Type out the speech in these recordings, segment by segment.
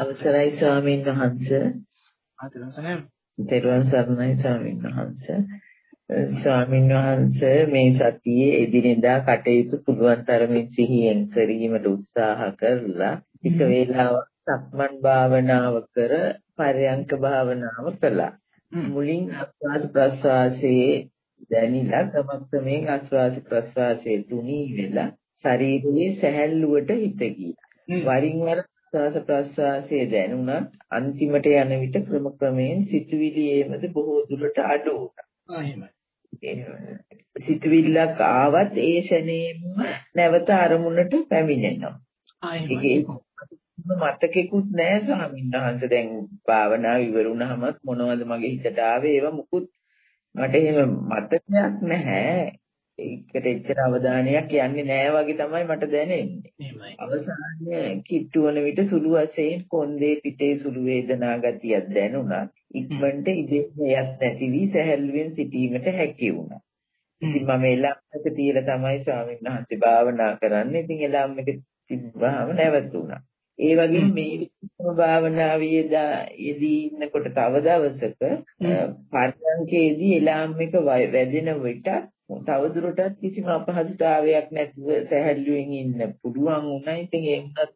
අවසරයි ස්වාමීන් වහන්සේ. තෙරුවන් සරණයි ස්වාමීන් වහන්සේ. ස්වාමීන් වහන්සේ මේ සතියේ එදිනෙදා කටයුතු පුළුවන් තරමින් සිහියෙන් කිරීමට උත්සාහ කරලා එක වේලාවක් සක්මන් භාවනාව කර පරයන්ක භාවනාව කළා. මුලින් ආස්වාද ප්‍රස්වාසයේ දැනිලා ක්‍රමක්‍රමයෙන් ආස්වාද ප්‍රස්වාසයේ තුනී වෙලා ශරීරයේ සැහැල්ලුවට හිත ගියා. වරින් වර ආස්වාස ප්‍රස්වාසයේ දැනුණත් අන්තිමට යන විට ක්‍රම ක්‍රමයෙන් සිතුවිලි ඒමද බොහෝ දුරට අඩු වුණා. සිතුවිල්ලක් ආවත් ඒ ෂණයෙන්ම නැවත අරමුණට පැමිණෙනවා. මතකෙකුත් නැහැ ස්වාමීන් වහන්සේ දැන් භාවනාව ඉවරුනහම මොනවද මගේ හිතට ආවේ ඒවා මුකුත් මට එහෙම මතකයක් නැහැ. ඒකට එච්චර අවධානයක් යන්නේ නැහැ වගේ තමයි මට දැනෙන්නේ. එහෙමයි. අවසානයේ කිට්ටුවන විට සුළු වශයෙන් කොන්දේ පිටේ සුළු වේදනා ගතියක් දැනුණා. ඉක්මනට ඉදෙන්න යත් නැති වී සැහැල්ලුවෙන් සිටීමට හැකි වුණා. ඉතින් මම එළම්මක තියලා තමයි ස්වාමීන් වහන්සේ භාවනා කරන්නේ. ඉතින් එළම්මක තිබ්බාම නැවතුණා. ඒ වගේම මේ විදිහම භාවනාවේ යෙදී ඉන්නකොට තව දවසක පරිණංකේදී එළාම් එක වැදෙන විට තවදුරටත් කිසිම අපහසුතාවයක් නැතුව සැහැල්ලුවෙන් ඉන්න පුළුවන් වුණා. ඉතින් ඒ වුණත්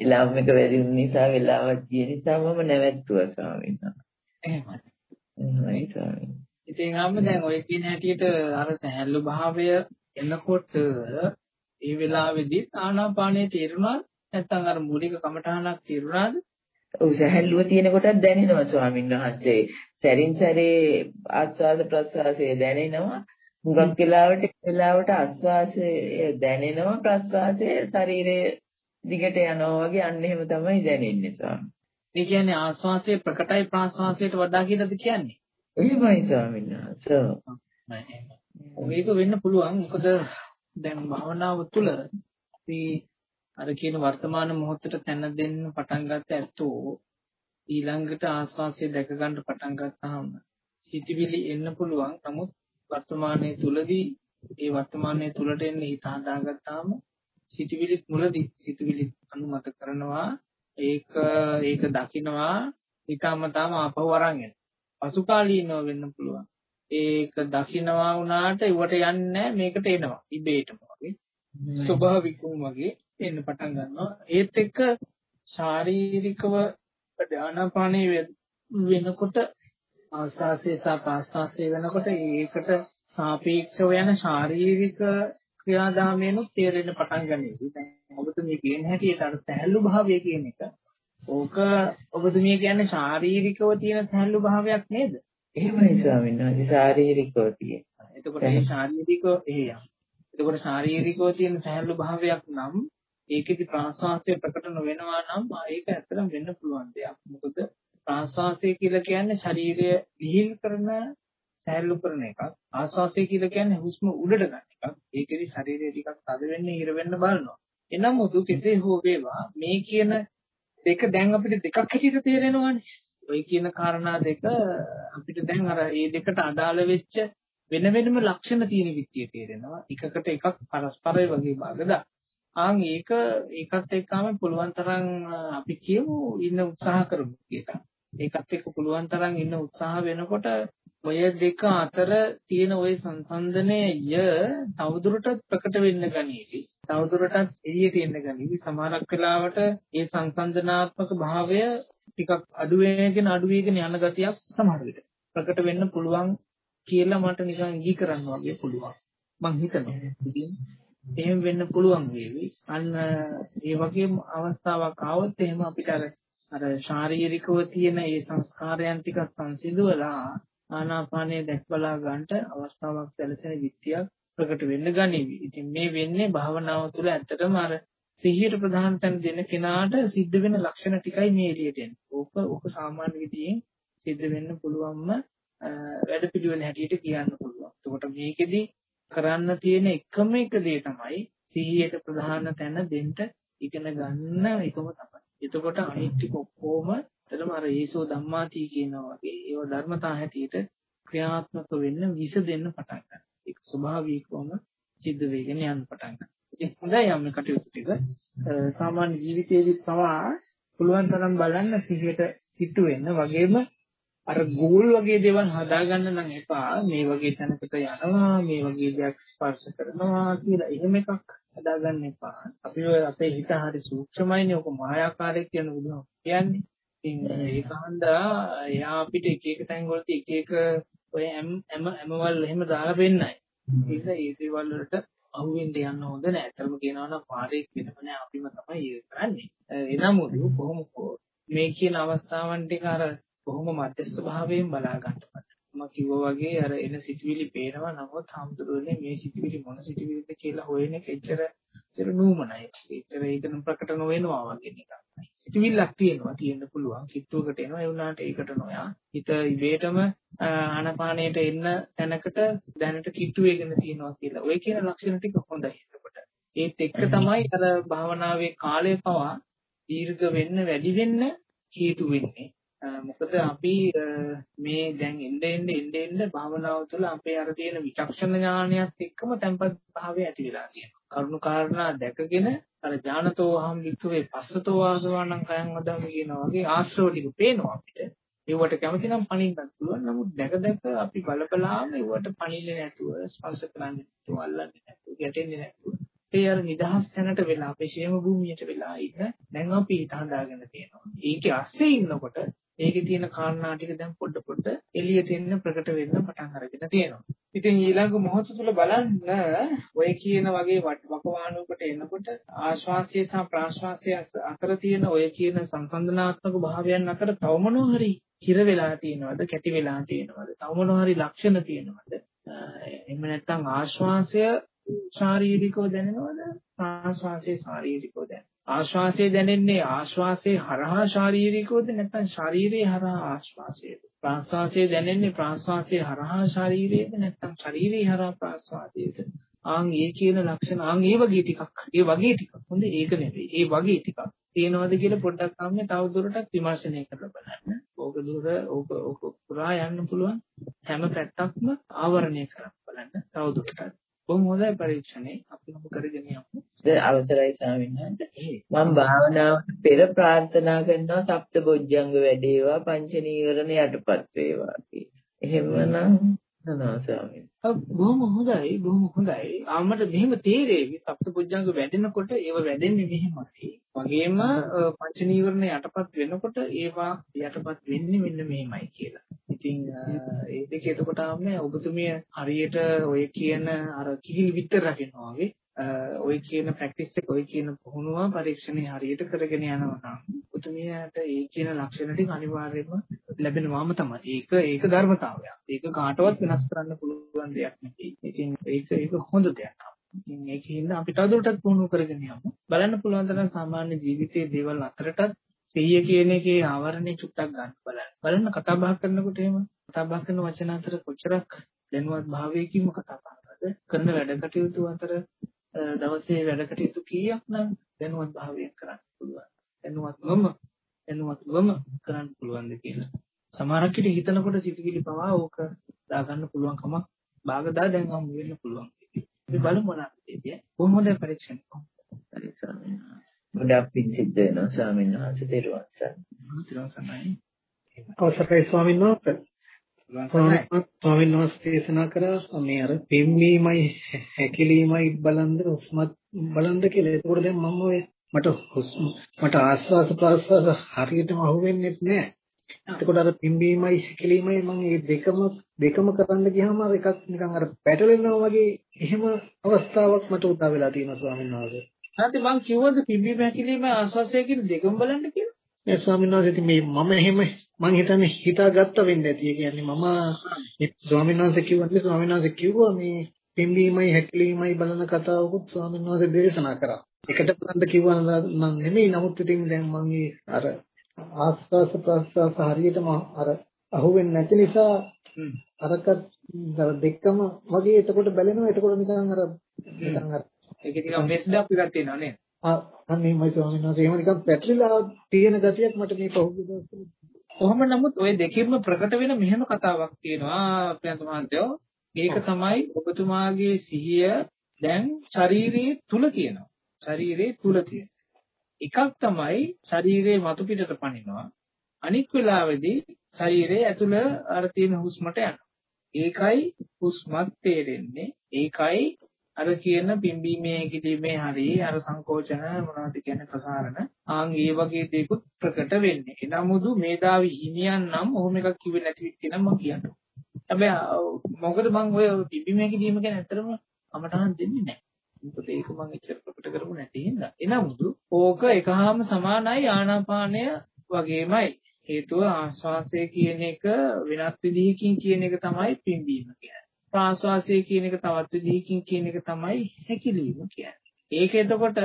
එළාම් එක වැඩි වුණ නිසා වෙලාවක් ගිය නිසා මම නැවැත්තුවා ස්වාමීන් වහන්සේ. එහෙමයි. ස්වාමීන්. ඉතින් ආම්ම දැන් ඔය කියන හැටියට අර සැහැල්ලු භාවය එනකොට ඒ වෙලාවේදී ආනාපානයේ තේරුණා නැත්නම් අර මූලික කමඨහනක් තේරුණාද? ඔව් සැහැල්ලුව තියෙන කොටත් දැනෙනවා ස්වාමීන් වහන්සේ. සැරින් සැරේ ආස්වාද ප්‍රසවාසය දැනෙනවා. හුඟක් වෙලාවට වෙලාවට ආස්වාසය දැනෙනවා ප්‍රසවාසය ශරීරයේ දිගට යනවා වගේ අන්න එහෙම තමයි දැනෙන්නේ ස්වාමී. ඒ කියන්නේ ආස්වාසය ප්‍රකටයි ප්‍රාස්වාසයට වඩා කියලාද කියන්නේ? එහෙමයි ස්වාමීන් වහන්සේ. මේක වෙන්න පුළුවන්. මොකද දැන් භාවනාව තුළ අපි අර කියන වර්තමාන මොහොතට තැන දෙන්න පටන් ගත්ත ඇත්තෝ ඊළඟට ආස්වාසිය දැක ගන්න පටන් ගත්තාම සිටිවිලි එන්න පුළුවන්. නමුත් වර්තමානයේ තුලදී ඒ වර්තමානයේ තුලට එන්නේ හිත හදාගත්තාම සිටිවිලිත් මුලදී සිටිවිලි අනුමත කරනවා ඒක ඒක දකිනවා හිතාමතාම ආපහු අරන් එන. පසුකාලීනව වෙන්න පුළුවන්. ඒක දකිනවා වුණාට ඉවට යන්නේ මේකට එනවා. ඉබේටම වගේ. ස්වභාවිකවම වගේ එන්න පටන් ගන්නවා. ඒත් එක්ක ශාරීරිකව ධානාපානේ වෙනකොට ආස්වාසේ සහ ප්‍රාස්වාසේ වෙනකොට ඒකට සාපේක්ෂව යන ශාරීරික ක්‍රියාදාමයන්ොත් තේරෙන්න පටන් ගන්නවා. දැන් ඔබතුමිය කියන හැටියට අර සහැල්ලු භාවය කියන එක ඕක ඔබතුමිය කියන්නේ ශාරීරිකව තියෙන සහැල්ලු භාවයක් නේද? එහෙමයි ස්වාමීන් වහන්සේ ශාරීරිකව තියෙන. එතකොට ඒ ශාරීරිකව එහෙයම්. එතකොට ශාරීරිකව තියෙන සහැල්ලු භාවයක් නම් ඒකෙදි ප්‍රාශ්වාසය ප්‍රකට නොවෙනවා නම් ඒක ඇත්තටම වෙන්න පුළුවන් දෙයක්. මොකද ප්‍රාශ්වාසය කියලා කියන්නේ ශරීරය ලිහිල් කරන සහැල්ලු කරන එකක්. ආශ්වාසය කියලා කියන්නේ හුස්ම උඩට ගන්න එකක්. ඒකෙදි ශරීරය ටිකක් තද වෙන්න ඉර වෙන්න බලනවා. එනම් මුතු කෙසේ හෝ වේවා මේ කියන දෙක දැන් අපිට දෙකක් හැටියට තේරෙනවානේ. ඔය කියන කාරණා දෙක අපිට දැන් අර මේ දෙකට අදාළ වෙච්ච වෙන වෙනම ලක්ෂණ තියෙන විත්‍ය තේරෙනවා. එකකට එකක් පරස්පරයි වගේ භාගදා. ආන් ඒක ඒකත් එක්කම පුළුවන් තරම් අපි කියමු ඉන්න උත්සාහ කරමු කියලා. ඒකත් එක්ක පුළුවන් තරම් ඉන්න උත්සාහ වෙනකොට ඔය දෙක අතර තියෙන ওই සංසන්දනය තවදුරටත් ප්‍රකට වෙන්න ගනීවි. තවදුරටත් එළියට එන්න ගනීවි. සමහරක් වෙලාවට ඒ සංසන්දනාත්මක භාවය ටිකක් අඩු වෙනගෙන අඩු වෙගෙන යන ගතියක් සමහර විට ප්‍රකට වෙන්න පුළුවන් කියලා මට නිකන් ඉඟි කරන්න වගේ පුළුවන්. මං හිතනවා. එහෙම වෙන්න පුළුවන් වේවි. අන්න ඒ වගේම අවස්ථාවක් ආවොත් එහෙම අපිට අර අර ශාරීරිකව තියෙන ඒ සංස්කාරයන් ටිකක් සංසිඳවලා ආනාපානය දැක්බලා ගන්නට අවස්ථාවක් සැලසෙන විත්‍යක් ප්‍රකට වෙන්න ගනීවි. ඉතින් මේ වෙන්නේ භාවනාව තුළ ඇත්තටම අර සිහියට ප්‍රධාන තැන දෙන කෙනාට සිද්ධ වෙන ලක්ෂණ ටිකයි මේ එළියට එන්නේ. ඕක ඕක සාමාන්‍ය විදියෙන් සිද්ධ වෙන්න පුළුවන්ම වැඩ පිළිවෙල හැටියට කියන්න පුළුවන්. එතකොට මේකෙදි කරන්න තියෙන එකම එක දේ තමයි සිහියට ප්‍රධාන තැන දෙන්න ඉගෙන ගන්න එකම තමයි. එතකොට අනිත් ටික ඔක්කොම එතනම අර ඒසෝ ධම්මාති කියනවා වගේ ඒව ධර්මතා හැටියට ක්‍රියාත්මක වෙන්න විස දෙන්න පටන් ගන්නවා. ඒක ස්වභාවිකවම සිද්ධ වෙගෙන යන්න පටන් ගන්නවා. ඉතින් හොඳයි යම් කටයුතු ටික සාමාන්‍ය ජීවිතයේදී පවා පුළුවන් තරම් බලන්න සිහියට කිට්ටු වෙන්න වගේම අර ගෝල් වගේ දේවල් හදාගන්න නම් එපා මේ වගේ තැනකට යනවා මේ වගේ දෙයක් ස්පර්ශ කරනවා කියලා එහෙම එකක් හදාගන්න එපා අපි අපේ හිත හරි සූක්ෂමයිනේ ඔක මායාකාරයක් කියන බුදුහාම කියන්නේ ඉතින් ඒක හන්දා එයා අපිට එක එක තැන් වලදී එක එක ඔය හැම හැම හැමවල් එහෙම දාලා වෙන්නයි ඒක ඒ දේවල් වලට අහුවෙන්න යන්න හොඳ නෑ. අතරම කියනවා නම් පාරේ වෙනම නෑ අපිම තමයි ඒක කරන්නේ. එනමුත් කොහොම මේ කියන අවස්ථාවන් ටික අර කොහොම මධ්‍යස්ථ භාවයෙන් බලා ගන්නවද? මම කිව්වා වගේ අර එන සිතුවිලි පේනවා නමුත් හම්දුරනේ මේ සිතුවිලි මොන සිතුවිලිද කියලා හොයන එක එච්චර එච්චර නුමනයි. එච්චර ඒක ප්‍රකට නොවෙනවා වගේ නිකන්. සිතුවිල්ලක් තියෙනවා තියෙන්න පුළුවන්. කිට්ටුවකට එනවා ඒ වුණාට ඒකට නොයා. හිත ඉබේටම ආනපානයට එන්න තැනකට දැනට කිට්ටු වෙගෙන තියෙනවා කියලා. ඔය කියන ලක්ෂණ ටික හොඳයි එතකොට. ඒත් එක්ක තමයි අර භාවනාවේ කාලය පවා දීර්ඝ වෙන්න වැඩි වෙන්න හේතු වෙන්නේ. මොකද අපි මේ දැන් එන්න එන්න එන්න එන්න භාවනාව තුළ අපේ අර තියෙන විචක්ෂණ ඥානයත් එක්කම tempat භාවය ඇති වෙලා තියෙනවා. කරුණු කාරණා දැකගෙන අර ඥානතෝ අහම් වික්ඛවේ පස්සතෝ ආසවාණං කයං වදාමි කියන වගේ ආශ්‍රව ටික පේනවා අපිට. ඒවට කැමති නම් පණින්නත් පුළුවන්. නමුත් දැක දැක අපි බලබලාම ඒවට පණින්නේ නැතුව ස්පර්ශ කරන්නේ නැතුව අල්ලන්නේ නැතුව ගැටෙන්නේ නැතුව ඒ අර නිදහස් තැනට වෙලා අපේ ශේම භූමියට වෙලා ඉන්න දැන් අපි හිත හදාගෙන තියෙනවා. ඒකේ අස්සේ ඉන්නකොට ඒකේ තියෙන කාරණා ටික දැන් පොඩ පොඩ එළියට එන්න ප්‍රකට වෙන්න පටන් අරගෙන තියෙනවා. ඉතින් ඊළඟ මොහොත තුළ බලන්න ඔය කියන වගේ වකවානුවකට එනකොට ආශ්වාසය සහ ප්‍රාශ්වාසය අතර තියෙන ඔය කියන සංසන්දනාත්මක භාවයන් අතර තව මොනවා හරි හිර වෙලා තියෙනවද කැටි වෙලා තියෙනවද තව මොනවා හරි ලක්ෂණ තියෙනවද? එහෙම නැත්නම් ආශ්වාසය ශාරීරිකව දැනෙනවද? ප්‍රාශ්වාසය ශාරීරිකව දැනෙනවද? ආශ්වාසය දැනෙන්නේ ආශ්වාසයේ හරහා ශාරීරිකවද නැත්නම් ශාරීරියේ හරහා ආශ්වාසයද? ප්‍රාශ්වාසය දැනෙන්නේ ප්‍රාශ්වාසයේ හරහා ශාරීරියේද නැත්නම් ශාරීරියේ හරහා ප්‍රාශ්වාසයේද? ආන් ඒ කියන ලක්ෂණ ආන් ඒ වගේ ටිකක් ඒ වගේ ටිකක් හොඳ ඒක නෙවෙයි ඒ වගේ ටිකක් තියෙනවද කියලා පොඩ්ඩක් අම්මේ තව දුරටත් විමර්ශනය කරලා බලන්න. ඕක දුර ඕක ඕක පුරා යන්න පුළුවන් හැම පැත්තක්ම ආවරණය කරලා බලන්න තව දුරටත්. බොහොම හොඳයි පරීක්ෂණේ අපි මොකද කරගෙන යමු. අවසරයි ස්වාමීන් වහන්සේ. මම භාවනාවට පෙර ප්‍රාර්ථනා කරනවා සප්ත බොජ්ජංග වැඩේවා පංච නීවරණ යටපත් වේවා කියලා. එහෙමනම් නෝ ස්වාමීන්. බොහොම හොඳයි බොහොම හොඳයි. ආමට මෙහෙම තේරෙවි සප්ත බොජ්ජංග වැඩෙනකොට ඒව වැඩෙන්නේ මෙහෙමයි. වගේම පංච නීවරණ යටපත් වෙනකොට ඒවා යටපත් වෙන්නේ මෙන්න මෙහෙමයි කියලා. ඉතින් ඒ දෙක එතකොට ආන්නේ ඔබතුමිය හරියට ඔය කියන අර කිහිලි විතර රකින්නවා වගේ ඔය කියන ප්‍රැක්ටිස් එක ඔය කියන පුහුණුව පරීක්ෂණේ හරියට කරගෙන යනවා නම් උතුමියට ඒ කියන ලක්ෂණ ටික අනිවාර්යයෙන්ම ලැබෙනවාම තමයි. ඒක ඒක ධර්මතාවයක්. ඒක කාටවත් වෙනස් කරන්න පුළුවන් දෙයක් නෙවෙයි. ඉතින් ඒක ඒක හොඳ දෙයක්. ඉතින් ඒකින්ද අපි තවදුරටත් පුහුණු කරගෙන යමු. බලන්න පුළුවන් තරම් සාමාන්‍ය ජීවිතයේ දේවල් අතරටත් සිහිය කියන එකේ ආවරණය චුට්ටක් ගන්න බලන්න. බලන්න කතා බහ කරනකොට එහෙම කතා බහ කරන වචන අතර කොච්චරක් දැනුවත් භාවයකින්ම කතා බහ කරනවද? කරන වැඩ කටයුතු අතර දවසේ වැඩ කටයුතු කීයක් නම් දැනුවත් භාවයෙන් කරන්න පුළුවන්. දැනුවත්වම දැනුවත්වම කරන්න පුළුවන්ද කියලා. සමහරක් විට හිතනකොට සිතුවිලි පවා ඕක දාගන්න පුළුවන් කමක් භාගදා දැන් හම් වෙන්න පුළුවන්. අපි බලමු මොනවද කොහොමද පරීක්ෂණ කරන්නේ? ගොඩක් පිංසිද්ධ වෙනවා ස්වාමීන් වහන්සේ දරුවන් සරණයි. අවසරයි ස්වාමීන් වහන්සේ. ස්වාමීන් වහන්සේ දේශනා කරා මේ අර පිම්වීමයි හැකිලීමයි බලන්ද උස්මත් බලන්ද කියලා. ඒකෝට දැන් මම ඔය මට මට ආස්වාස ප්‍රාස්වාස හරියටම අහුවෙන්නේ නැහැ. එතකොට අර පිම්වීමයි හැකිලීමයි මම මේ දෙකම දෙකම කරන්න ගියාම අර එකක් නිකන් අර පැටලෙනවා වගේ එහෙම අවස්ථාවක් මට උදා වෙලා තියෙනවා ස්වාමීන් වහන්සේ. නැත්නම් මං කිව්වද පිම්වීම හැකිලීම ආස්වාසය කියන දෙකම බලන්න කියලා? ඒ ස්වාමීන් වහන්සේ මේ මම එහෙම මං හිතන්නේ හිතාගත්ත වෙන්න ඇති. ඒ කියන්නේ මම ස්වාමීන් වහන්සේ කිව්වනේ ස්වාමීන් වහන්සේ කිව්වා මේ පිම්බීමයි හැකිලීමයි බලන කතාවකුත් ස්වාමීන් වහන්සේ දේශනා කරා. එකට බලන්න කිව්වා නම් නෙමෙයි. නමුත් ඉතින් දැන් මං අර ආස්වාස ප්‍රස්වාස හරියටම අර අහුවෙන්නේ නැති නිසා අරක දෙකම වගේ එතකොට බැලෙනවා. එතකොට නිකන් අර නිකන් අර ඒක නිකන් මෙස්ඩප් එකක් තියෙනවා නේද? ආ අන්නේමයි ස්වාමීන් වහන්සේ. එහෙම නිකන් පැටලිලා තියෙන ගතියක් මට මේ පහුගිය දවස්වල කොහොම නමුත් ওই දෙකෙන්ම ප්‍රකට වෙන මෙහෙම කතාවක් තියෙනවා ප්‍රියන්ත මහත්තයෝ. ඒක තමයි ඔබතුමාගේ සිහිය දැන් ශරීරයේ තුල තියෙනවා. ශරීරයේ තුල තියෙන. එකක් තමයි ශරීරයේ මතු පිටට පනිනවා. අනික් වෙලාවේදී ශරීරයේ ඇතුළ අර තියෙන හුස්මට යනවා. ඒකයි හුස්මත් තේරෙන්නේ. ඒකයි අර කියන පිම්බීමේ හැකිලිමේ හරි අර සංකෝචන මොනවද කියන්නේ ප්‍රසාරණ ආන් ඒ වගේ දේකුත් ප්‍රකට වෙන්නේ. එනමුදු මේදාවි හිමියන් නම් ඔහොම එකක් කිව්වේ නැති විදිහ නම් මම කියන්නම්. හැබැයි මොකද මම ඔය පිම්බීමේ හැකිලිම ගැන ඇත්තටම අමතහන් දෙන්නේ නැහැ. මොකද ඒක මම එච්චර ප්‍රකට කරපු නැති හින්දා. එනමුදු ඕක එකහාම සමානයි ආනාපානය වගේමයි. හේතුව ආශ්වාසය කියන එක වෙනත් විදිහකින් කියන එක තමයි පිම්බීම කියන්නේ. ප්‍රාශ්වාසය කියන එක තවත් විදිහකින් කියන එක තමයි හැකිලිම කියන්නේ. ඒක එතකොට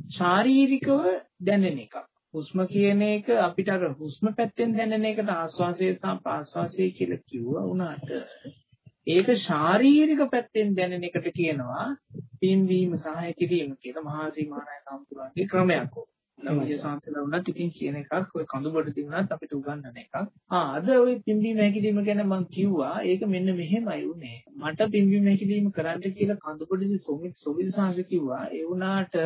ශාරීරිකව දැනෙන එකක්. හුස්ම කියන එක අපිට අර හුස්ම පැත්තෙන් දැනෙන එකට ආශ්වාසය සහ ප්‍රාශ්වාසය කියලා කිව්වා වුණාට ඒක ශාරීරික පැත්තෙන් දැනෙන එකට කියනවා පිම්වීම සහ හැකිලිම කියලා මහා සීමානාය සම්පූර්ණගේ ක්‍රමයක්. ළමයි සංසල වුණත් ඉතින් කියන එකක් ඔය කඳුබඩ තිබුණත් අපිට උගන්වන එකක්. ආ අද ඔය පිම්බීම හැකිලිම ගැන මම කිව්වා ඒක මෙන්න මෙහෙමයි උනේ. මට පිම්බීම හැකිලිම කරන්න කියලා කඳුබඩේ සොමිත් සොවිද සංස කිව්වා. ඒ වුණාට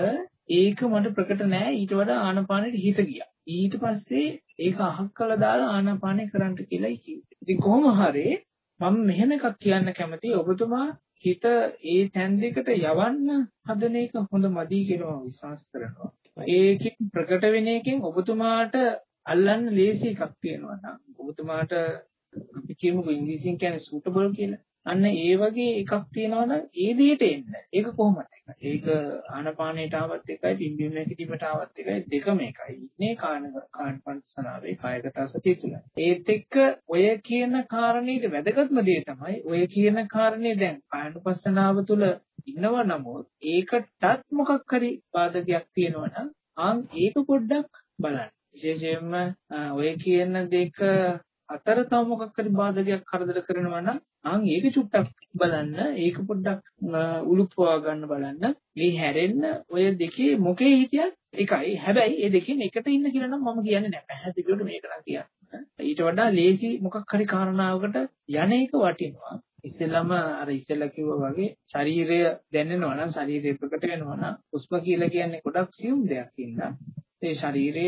ඒක මට ප්‍රකට නෑ ඊට වඩා ආනපානෙට හිත ගියා. ඊට පස්සේ ඒක අහක් කළා දාලා ආනාපානය කරන්න කියලායි කිව්වේ. ඉතින් කොහොම හරි මම මෙහෙම එකක් කියන්න කැමතියි ඔබතුමා හිත ඒ තැන් දෙකට යවන්න හදන එක හොඳ මදි කියලා විශ්වාස කරනවා. ඒකෙන් ප්‍රකට වෙන එකෙන් ඔබතුමාට අල්ලන්න ලේසි එකක් තියෙනවා නම් ඔබතුමාට අපි කියමුකෝ ඉංග්‍රීසියෙන් කියන්නේ සූටබල් කියලා. අන්න ඒ වගේ එකක් තියෙනවා නම් ඒ දෙයට එන්න. ඒක කොහොමද? ඒක ආනපානයට ආවත් එකයි, පිම්බීම හැකිලිමට ආවත් එකයි, දෙකම එකයි. ඉන්නේ කාන කාන්පන්සනාවේ කායගත සතිය තුල. ඒත් එක්ක ඔය කියන කාරණේට වැදගත්ම දේ තමයි ඔය කියන කාරණේ දැන් කායනුපස්සනාව තුල ඉන්නව නමුත් ඒකටත් මොකක් හරි බාධකයක් තියෙනවා නම් ආන් ඒක පොඩ්ඩක් බලන්න. විශේෂයෙන්ම ඔය කියන දෙක අතර තව මොකක් හරි බාධකයක් කරදර කරනවා නම් ආන් ඒක චුට්ටක් බලන්න ඒක පොඩ්ඩක් උලුප්පවා ගන්න බලන්න. මේ හැරෙන්න ඔය දෙකේ මොකේ හිටියත් එකයි. හැබැයි ඒ දෙකෙන් එකට ඉන්න කියලා නම් මම කියන්නේ නැහැ පැහැදිලිවට මේක නම් කියන්නේ. ඊට වඩා ලේසි මොකක් හරි කාරණාවකට යන එක වටිනවා. ඉස්සෙල්ලම අර ඉස්සෙල්ලා කිව්වා වගේ ශරීරය දැනෙනවා නම් ශරීරය ප්‍රකට වෙනවා නම් හුස්ම කියලා කියන්නේ ගොඩක් සියුම් දෙයක් ඉන්නා ඒ ශරීරය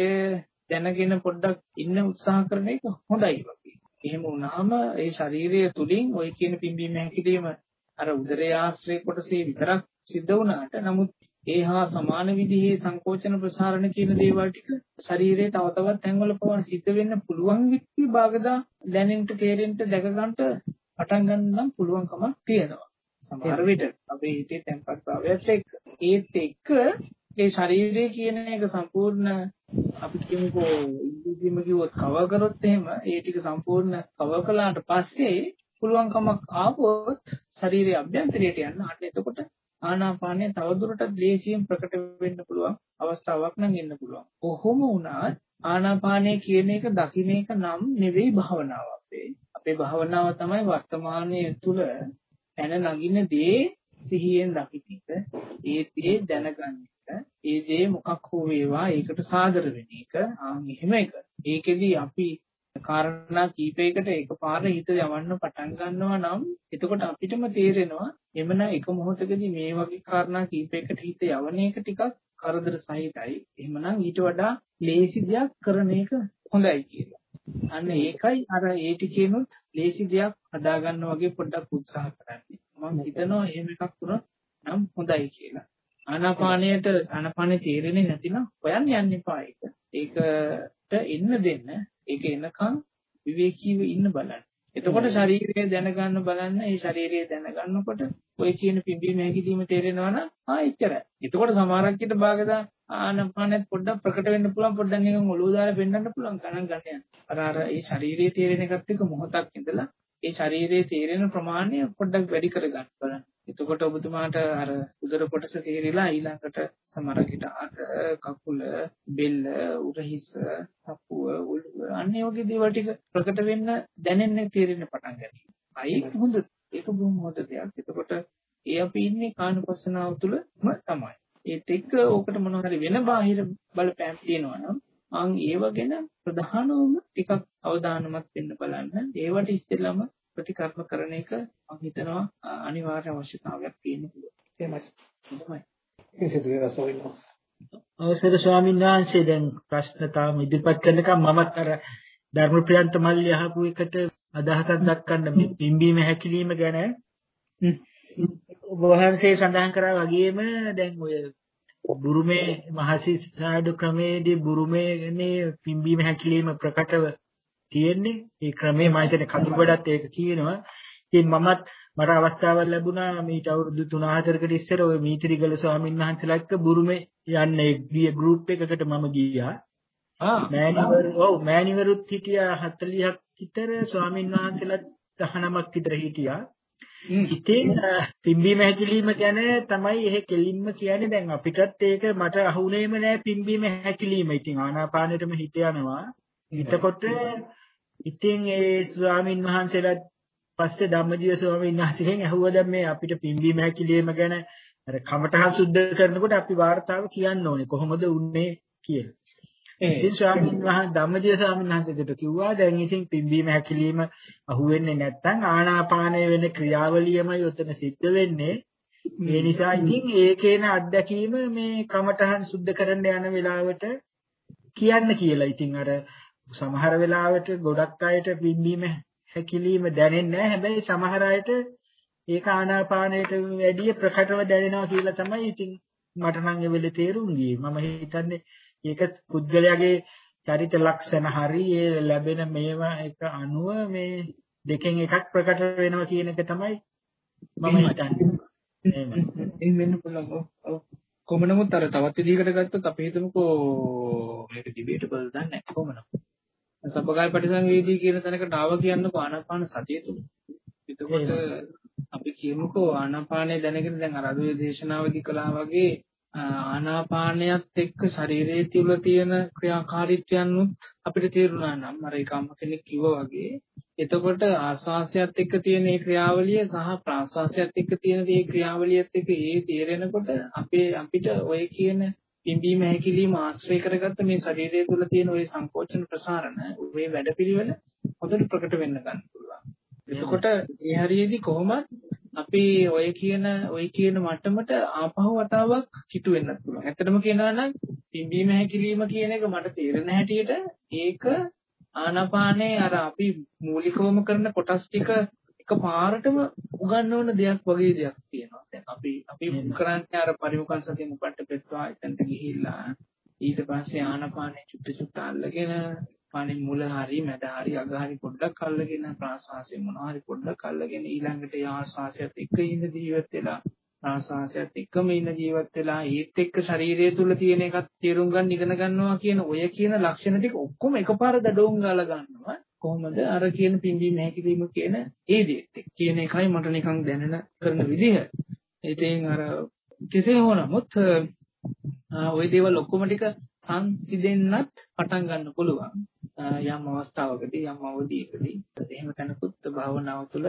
දැනගෙන පොඩ්ඩක් ඉන්න උත්සාහ කරන එක හොඳයි වගේ. එහෙම වුණාම ඒ ශරීරය තුලින් ওই කියන පිම්බීම හැකිලිම අර උදරය ආශ්‍රය කොටසේ විතරක් සිද්ධ වුණාට නමුත් ඒ හා සමාන විදිහේ සංකෝචන ප්‍රසාරණ කියන දේවල් ටික ශරීරයේ තව තවත් තැන්වල පවා සිද්ධ වෙන්න පුළුවන් විත්ති භාගදා දැනෙන්න තේරෙන්න දැක ගන්නට පටන් ගන්න නම් පුළුවන්කමක් තියෙනවා. සමහර විට අපේ හිතේ තැන්පත් භාවයත් එක්ක ඒත් එක්ක ඒ ශරීරය කියන එක සම්පූර්ණ අපි කියමුකෝ ඉංග්‍රීසියෙන්ම කිව්වොත් කවර් කරොත් එහෙම ඒ ටික සම්පූර්ණ කවර් කළාට පස්සේ පුළුවන්කමක් ආවොත් ශරීරයේ අභ්‍යන්තරයට යන්න අන්න එතකොට ආනාපානය තවදුරටත් දේශියෙන් ප්‍රකට වෙන්න පුළුවන් අවස්ථාවක් නම් එන්න පුළුවන්. කොහොම වුණත් ආනාපානය කියන එක දකින්න එක නම් නෙවෙයි භාවනාව අපේ. අපේ භාවනාව තමයි වර්තමානයේ තුල පැන නගින දේ සිහියෙන් දකින්න එක. ඒ දේ දැනගන්න ඒ දේ මොකක් හෝ වේවා ඒකට සාදර වෙන එක ආන් එහෙම එක. ඒකෙදි අපි කාරණා කීපයකට එකපාර හිත යවන්න පටන් ගන්නවා නම් එතකොට අපිටම තේරෙනවා එමන එක මොහොතකදී මේ වගේ කාරණා කීපයකට හිත යවන එක ටිකක් කරදර සහිතයි. එහෙමනම් ඊට වඩා ලේසි දෙයක් කරන එක හොඳයි කියලා. අන්න ඒකයි අර ඒ ටිකේනොත් ලේසි දෙයක් හදාගන්න වගේ පොඩ්ඩක් උත්සාහ කරන්නේ. මම හිතනවා එහෙම එකක් වුණොත් නම් හොඳයි කියලා. ආනාපානයට ආනාපානේ තේරෙන්නේ නැතිනම් හොයන්න යන්න එපා ඒක. ඒකට එන්න දෙන්න. ඒක එනකන් විවේකීව ඉන්න බලන්න. එතකොට ශරීරය දැනගන්න බලන්න. ඒ ශරීරය දැනගන්නකොට ඔය කියන පිම්බීම හැකිලිම තේරෙනවා නම් ආ එච්චරයි. එතකොට සමහරක් භාගදා ආනපානෙත් පොඩ්ඩක් ප්‍රකට වෙන්න පුළුවන් පොඩ්ඩක් නිකන් ඔළුව දාලා පෙන්වන්න පුළුවන් ගණන් ගන්න යන. අර අර ඒ ශරීරයේ තේරෙන එකත් එක්ක මොහොතක් ඉඳලා ඒ ශරීරයේ තේරෙන ප්‍රමාණය පොඩ්ඩක් වැඩි කරගන්න බලන්න. එතකොට ඔබතුමාට අර උදර කොටස තේරිලා ඊළඟට සමහරකට අත කකුල බෙල්ල උරහිස හපුව උළුව අන්නේ වගේ දේවල් ටික ප්‍රකට වෙන්න දැනෙන්න තේරෙන්න පටන් ගන්නවා. අයි හොඳ ඒක බොහොම හොඳ දෙයක්. එතකොට ඒ අපි ඉන්නේ කානුපස්සනාව තුළම තමයි. ඒත් එක්ක ඕකට මොනවා හරි වෙන බාහිර බලපෑම් තියෙනවා නම් අන් ඒව ගැන ප්‍රධානවම ටිකක් අවධානමත් වෙන්න බලන්න. ඒවට ඉස්සෙල්ලම ප්‍රතිකර්ම කරන එක මම හිතනවා අනිවාර්ය අවශ්‍යතාවයක් තියෙන පුළුවන්. එහෙමයි. හොඳයි. අවසර ස්වාමීන් වහන්සේ දැන් ප්‍රශ්න තාම ඉදිරිපත් කරනකම් මමත් අර ධර්මප්‍රියන්ත මල්ලි අහපු එකට අදහසක් දක්වන්න මේ පිම්බීම හැකිලිම ගැන ඔබ වහන්සේ සඳහන් කරා වගේම දැන් ඔය බුරුමේ මහසිසාඩු ක්‍රමයේදී බුරුමේනේ පිම්බීම හැකිලිම ප්‍රකටව තියෙන්නේ ඒ ක්‍රමේ මම හිතන්නේ කඳුබඩත් ඒක කියනවා ඉතින් මමත් මට අවස්ථාවක් ලැබුණා මීට අවුරුදු 3-4කට ඉස්සර ওই මීත්‍රිගල ස්වාමීන් වහන්සේලා එක්ක බුරුමේ යන්නේ ගිය ගෲප් එකකට මම ගියා. ආ මෑණිවරු ඔව් මෑණිවරුත් හිටියා 40ක් විතර ස්වාමීන් වහන්සේලා 19ක් විතර හිටියා. ඉතින් පිම්බීම හැකිලිම ගැන තමයි එහෙ කෙලින්ම කියන්නේ දැන් අපිටත් ඒක මට අහුුනේම නෑ පිම්බීම හැකිලිම. ඉතින් ආනාපානෙටම හිත යනවා. හිතකොට ඉතින් ඒ ස්වාමින් වහන්සේලාත් පස්සේ ධම්මජීව ස්වාමීන් වහන්සේගෙන් ඇහුවා දැන් මේ අපිට පිම්බීම හැකිලිම ගැන අර කමටහ සුද්ධ කරනකොට අපි වார்த்தාව කියන්න ඕනේ කොහොමද උන්නේ කියලා. ඉතින් ස්වාමීන් වහන්සේ ධම්මජීව ස්වාමීන් වහන්සේට කිව්වා දැන් ඉතින් පිම්බීම හැකිලිම අහුවෙන්නේ නැත්නම් ආනාපානය වෙන ක්‍රියාවලියමයි උතන සිද්ධ වෙන්නේ. ඒ නිසා ඉතින් ඒකේන අත්දැකීම මේ කමඨහන් සුද්ධ කරන්න යන වෙලාවට කියන්න කියලා. ඉතින් අර සමහර වෙලාවට ගොඩක් අයට පිම්බීම හැකිලිම දැනෙන්නේ නැහැ. හැබැයි සමහර අයට ඒක ආනාපානයට වැඩිය ප්‍රකටව දැනෙනවා කියලා තමයි ඉතින් මට නම් ඒ වෙලේ තේරුම් ගියේ. මම හිතන්නේ ඒක පුද්ගලයාගේ චරිත ලක්ෂණ හරි ඒ ලැබෙන මේවා එක අනුව මේ දෙකෙන් එකක් ප්‍රකට වෙනවා කියන එක තමයි මම හිතන්නේ. එහෙම වෙන්න පුළුවන්. කොහොම නමුත් අර තවත් විදිහකට ගත්තොත් අපි හිතමුකෝ මේක ඩිබේටබල් දන්නේ කොහොම නමුත් සබ්බකාය පරිසංවේදී කියන තැනකට ආව කියන්නකෝ ආනාපාන සතිය තුල. එතකොට අපි කියමුකෝ ආනාපානය දැනගෙන දැන් අර අදුවේ දේශනාවදී කළා වගේ ආනාපානයත් එක්ක ශරීරයේ තුල තියෙන ක්‍රියාකාරීත්වයන්ුත් අපිට තේරුණා නම් අර එකම කෙනෙක් කිව්වා වගේ එතකොට ආස්වාසයත් එක්ක තියෙන මේ ක්‍රියාවලිය සහ ප්‍රාස්වාසයත් එක්ක තියෙන මේ ක්‍රියාවලියත් එක්ක ඒ තේරෙනකොට අපේ අපිට ඔය කියන පිම්බීම හැකිලිම ආශ්‍රය කරගත්ත මේ ශරීරය තුල තියෙන ওই සංකෝචන ප්‍රසාරණ මේ වැඩපිළිවෙල හොඳට ප්‍රකට වෙන්න ගන්න පුළුවන්. එතකොට මේ හරියේදී කොහොමද අපි ඔය කියන ඔය කියන මට්ටමට ආපහු වතාවක් කිටු වෙන්නත් පුළුවන්. ඇත්තටම කියනවා නම් පිම්බීම හැකිලිම කියන එක මට තේරෙන හැටියට ඒක ආනාපානේ අර අපි මූලිකවම කරන කොටස් ටික එකපාරටම උගන්වන දෙයක් වගේ දෙයක් තියෙනවා. දැන් අපි අපි කරන්නේ අර පරිමුඛන් සතිය මුකට පෙත්වා එතනට ගිහිල්ලා ඊට පස්සේ ආනපානේ චුට්ට චුට්ට අල්ලගෙන පානේ මුල හරි මැද හරි අග හරි පොඩ්ඩක් අල්ලගෙන ප්‍රාශ්වාසය මොනවා හරි පොඩ්ඩක් අල්ලගෙන ඊළඟට ආශ්වාසයත් එක්ක ඉඳ ජීවත් වෙලා ප්‍රාශ්වාසයත් එක්කම ඉන්න ජීවත් වෙලා ඒත් එක්ක ශරීරය තුල තියෙන එකත් තේරුම් ගන්න ඉගෙන ගන්නවා කියන ඔය කියන ලක්ෂණ ටික ඔක්කොම එකපාර දඩෝන් ගාලා ගන්නවා කොහොමද අර කියන පිම්බීම හැකිලිම කියන ඒ දෙයත් කියන එකයි මට නිකන් දැනෙන කරන විදිහ. ඉතින් අර කෙසේ හෝ නමුත් ওই දේවල් ඔක්කොම ටික සංසිඳෙන්නත් පටන් ගන්න පුළුවන්. යම් අවස්ථාවකදී යම් අවධියකදී එහෙම තැනකුත් භාවනාව තුළ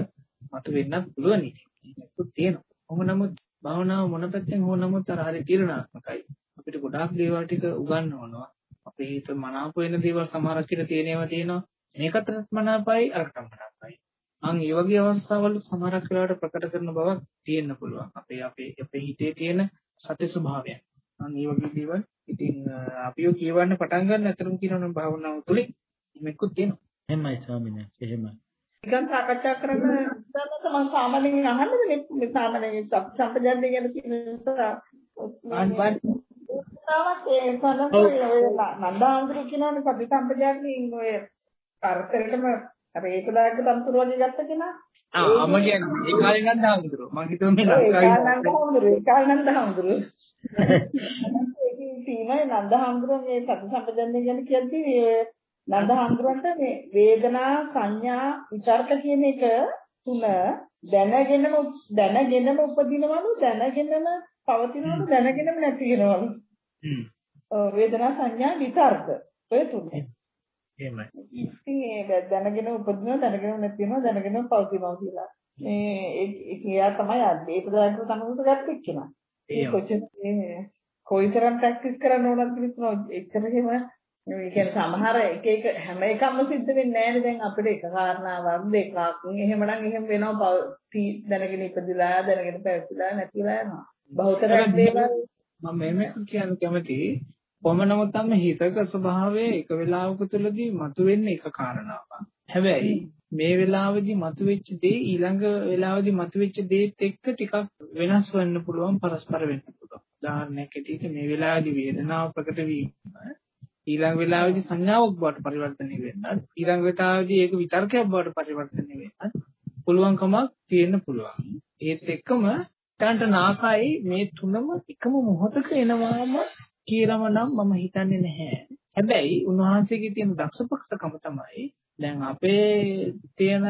මතුවෙන්නත් පුළුවන් ඉතින්. ඒකත් තියෙනවා. කොහොම නමුත් භාවනාව මොන පැත්තෙන් හෝ නමුත් අර හරි තීරණාත්මකයි. අපිට ගොඩාක් දේවල් ටික උගන්වනවා. අපේ හිත මනාප වෙන දේවල් සමහරක් විට තියෙනවා තියෙනවා. මේකටත් මනාපයි අරකටත් මනාපයි. අන් ඒ වගේ අවස්ථාවල සමහරක් වෙලාවට ප්‍රකට කරන බවක් තියෙන්න පුළුවන්. අපේ අපේ අපේ හිතේ තියෙන සත්‍ය ස්වභාවයන්. අන් ඒ වගේ දේවල් ඉතින් අපිව කියවන්න පටන් ගන්න අතරම කියනවනම් භාවනාව තුලින් මේකුත් තියෙනවා. එහෙමයි ස්වාමීන්. වහන්සේ එහෙමයි. නිකන් සාකච්ඡා කරන දැනට මම සාමාන්‍යයෙන් අහන්නේ මේ සාමාන්‍යයෙන් සම්පජන්‍ය ගැන කියන නිසා. තාමත් ඒ ඔය නන්දාන්තර කියනවනේ සති සම්පජන්‍යයෙන් ඔය කරතරටම අර ඒකදායක තන්තුර වගේ ගත්ත කෙනා. ආ අම කියන්නේ ඒ කාලේ නම් දාමුදුරු මං හිතුවේ මේ ඒ ලංකාවේ ඒ කාලේ නම් හඳුරු ඒකේ තියෙන නන්දහඳුරන් මේ සති සම්පජන්‍ය ගැන කියද්දී මේ නන්දහඳුරන්ට මේ වේදනා සංඥා විචාරක කියන එක තුන දැනගෙනම දැනගෙනම උපදිනවලු දැනගෙනම පවතිනවලු දැනගෙනම නැති වෙනවලු වේදනා සංඥා විචාරක ඔය තුන එහෙමයි. ඉතින් ඒ දැනගෙන උපදිනවා දැනගෙන නැති වෙනවා දැනගෙන පවතිනවා කියලා. මේ ඒ කියා තමයි අද්දේ ප්‍රදායක තනුවට ගත්තේ කියලා. ඒ කොච්චර කොයිතරම් ප්‍රැක්ටිස් කරන්න ඕනද කියලා එච්චර එහෙම ඒ කියන්නේ සමහර එක එක හැම එකක්ම සිද්ධ වෙන්නේ නැහැ දැන් අපිට එක කාරණාවක් දෙකක් එහෙමනම් එහෙම වෙනවා. දැනගෙන ඉපදිලා දැනගෙන පැවිදිලා නැතිලා යනවා. බහුතරයක් දේවල් මම මේක කියන්න කැමතියි කොහොම නමුත් අම්ම හිතක ස්වභාවය එක වෙලාවක තුලදී මතුවෙන්නේ එක කාරණාවක්. හැබැයි මේ වෙලාවේදී මතුවෙච්ච දේ ඊළඟ වෙලාවේදී මතුවෙච්ච දේත් එක්ක ටිකක් වෙනස් වෙන්න පුළුවන් පරස්පර වෙන්න පුළුවන්. උදාහරණයක් ඇටියට මේ වෙලාවේදී වේදනාව ප්‍රකට වීම ඊළඟ වෙලාවේදී සංඥාවක් බවට පරිවර්තනය වෙන්නත් ඊළඟ වෙලාවේදී ඒක විතර්කයක් බවට පරිවර්තනය වෙන්නත් පුළුවන්කමක් තියෙන්න පුළුවන්. ඒත් එක්කම තන්ට නාසයි මේ තුනම එකම මොහොතක එනවාම කියලාම නම් මම හිතන්නේ නැහැ. හැබැයි උන්වහන්සේගේ තියෙන දක්ෂපක්ෂකම තමයි දැන් අපේ තියෙන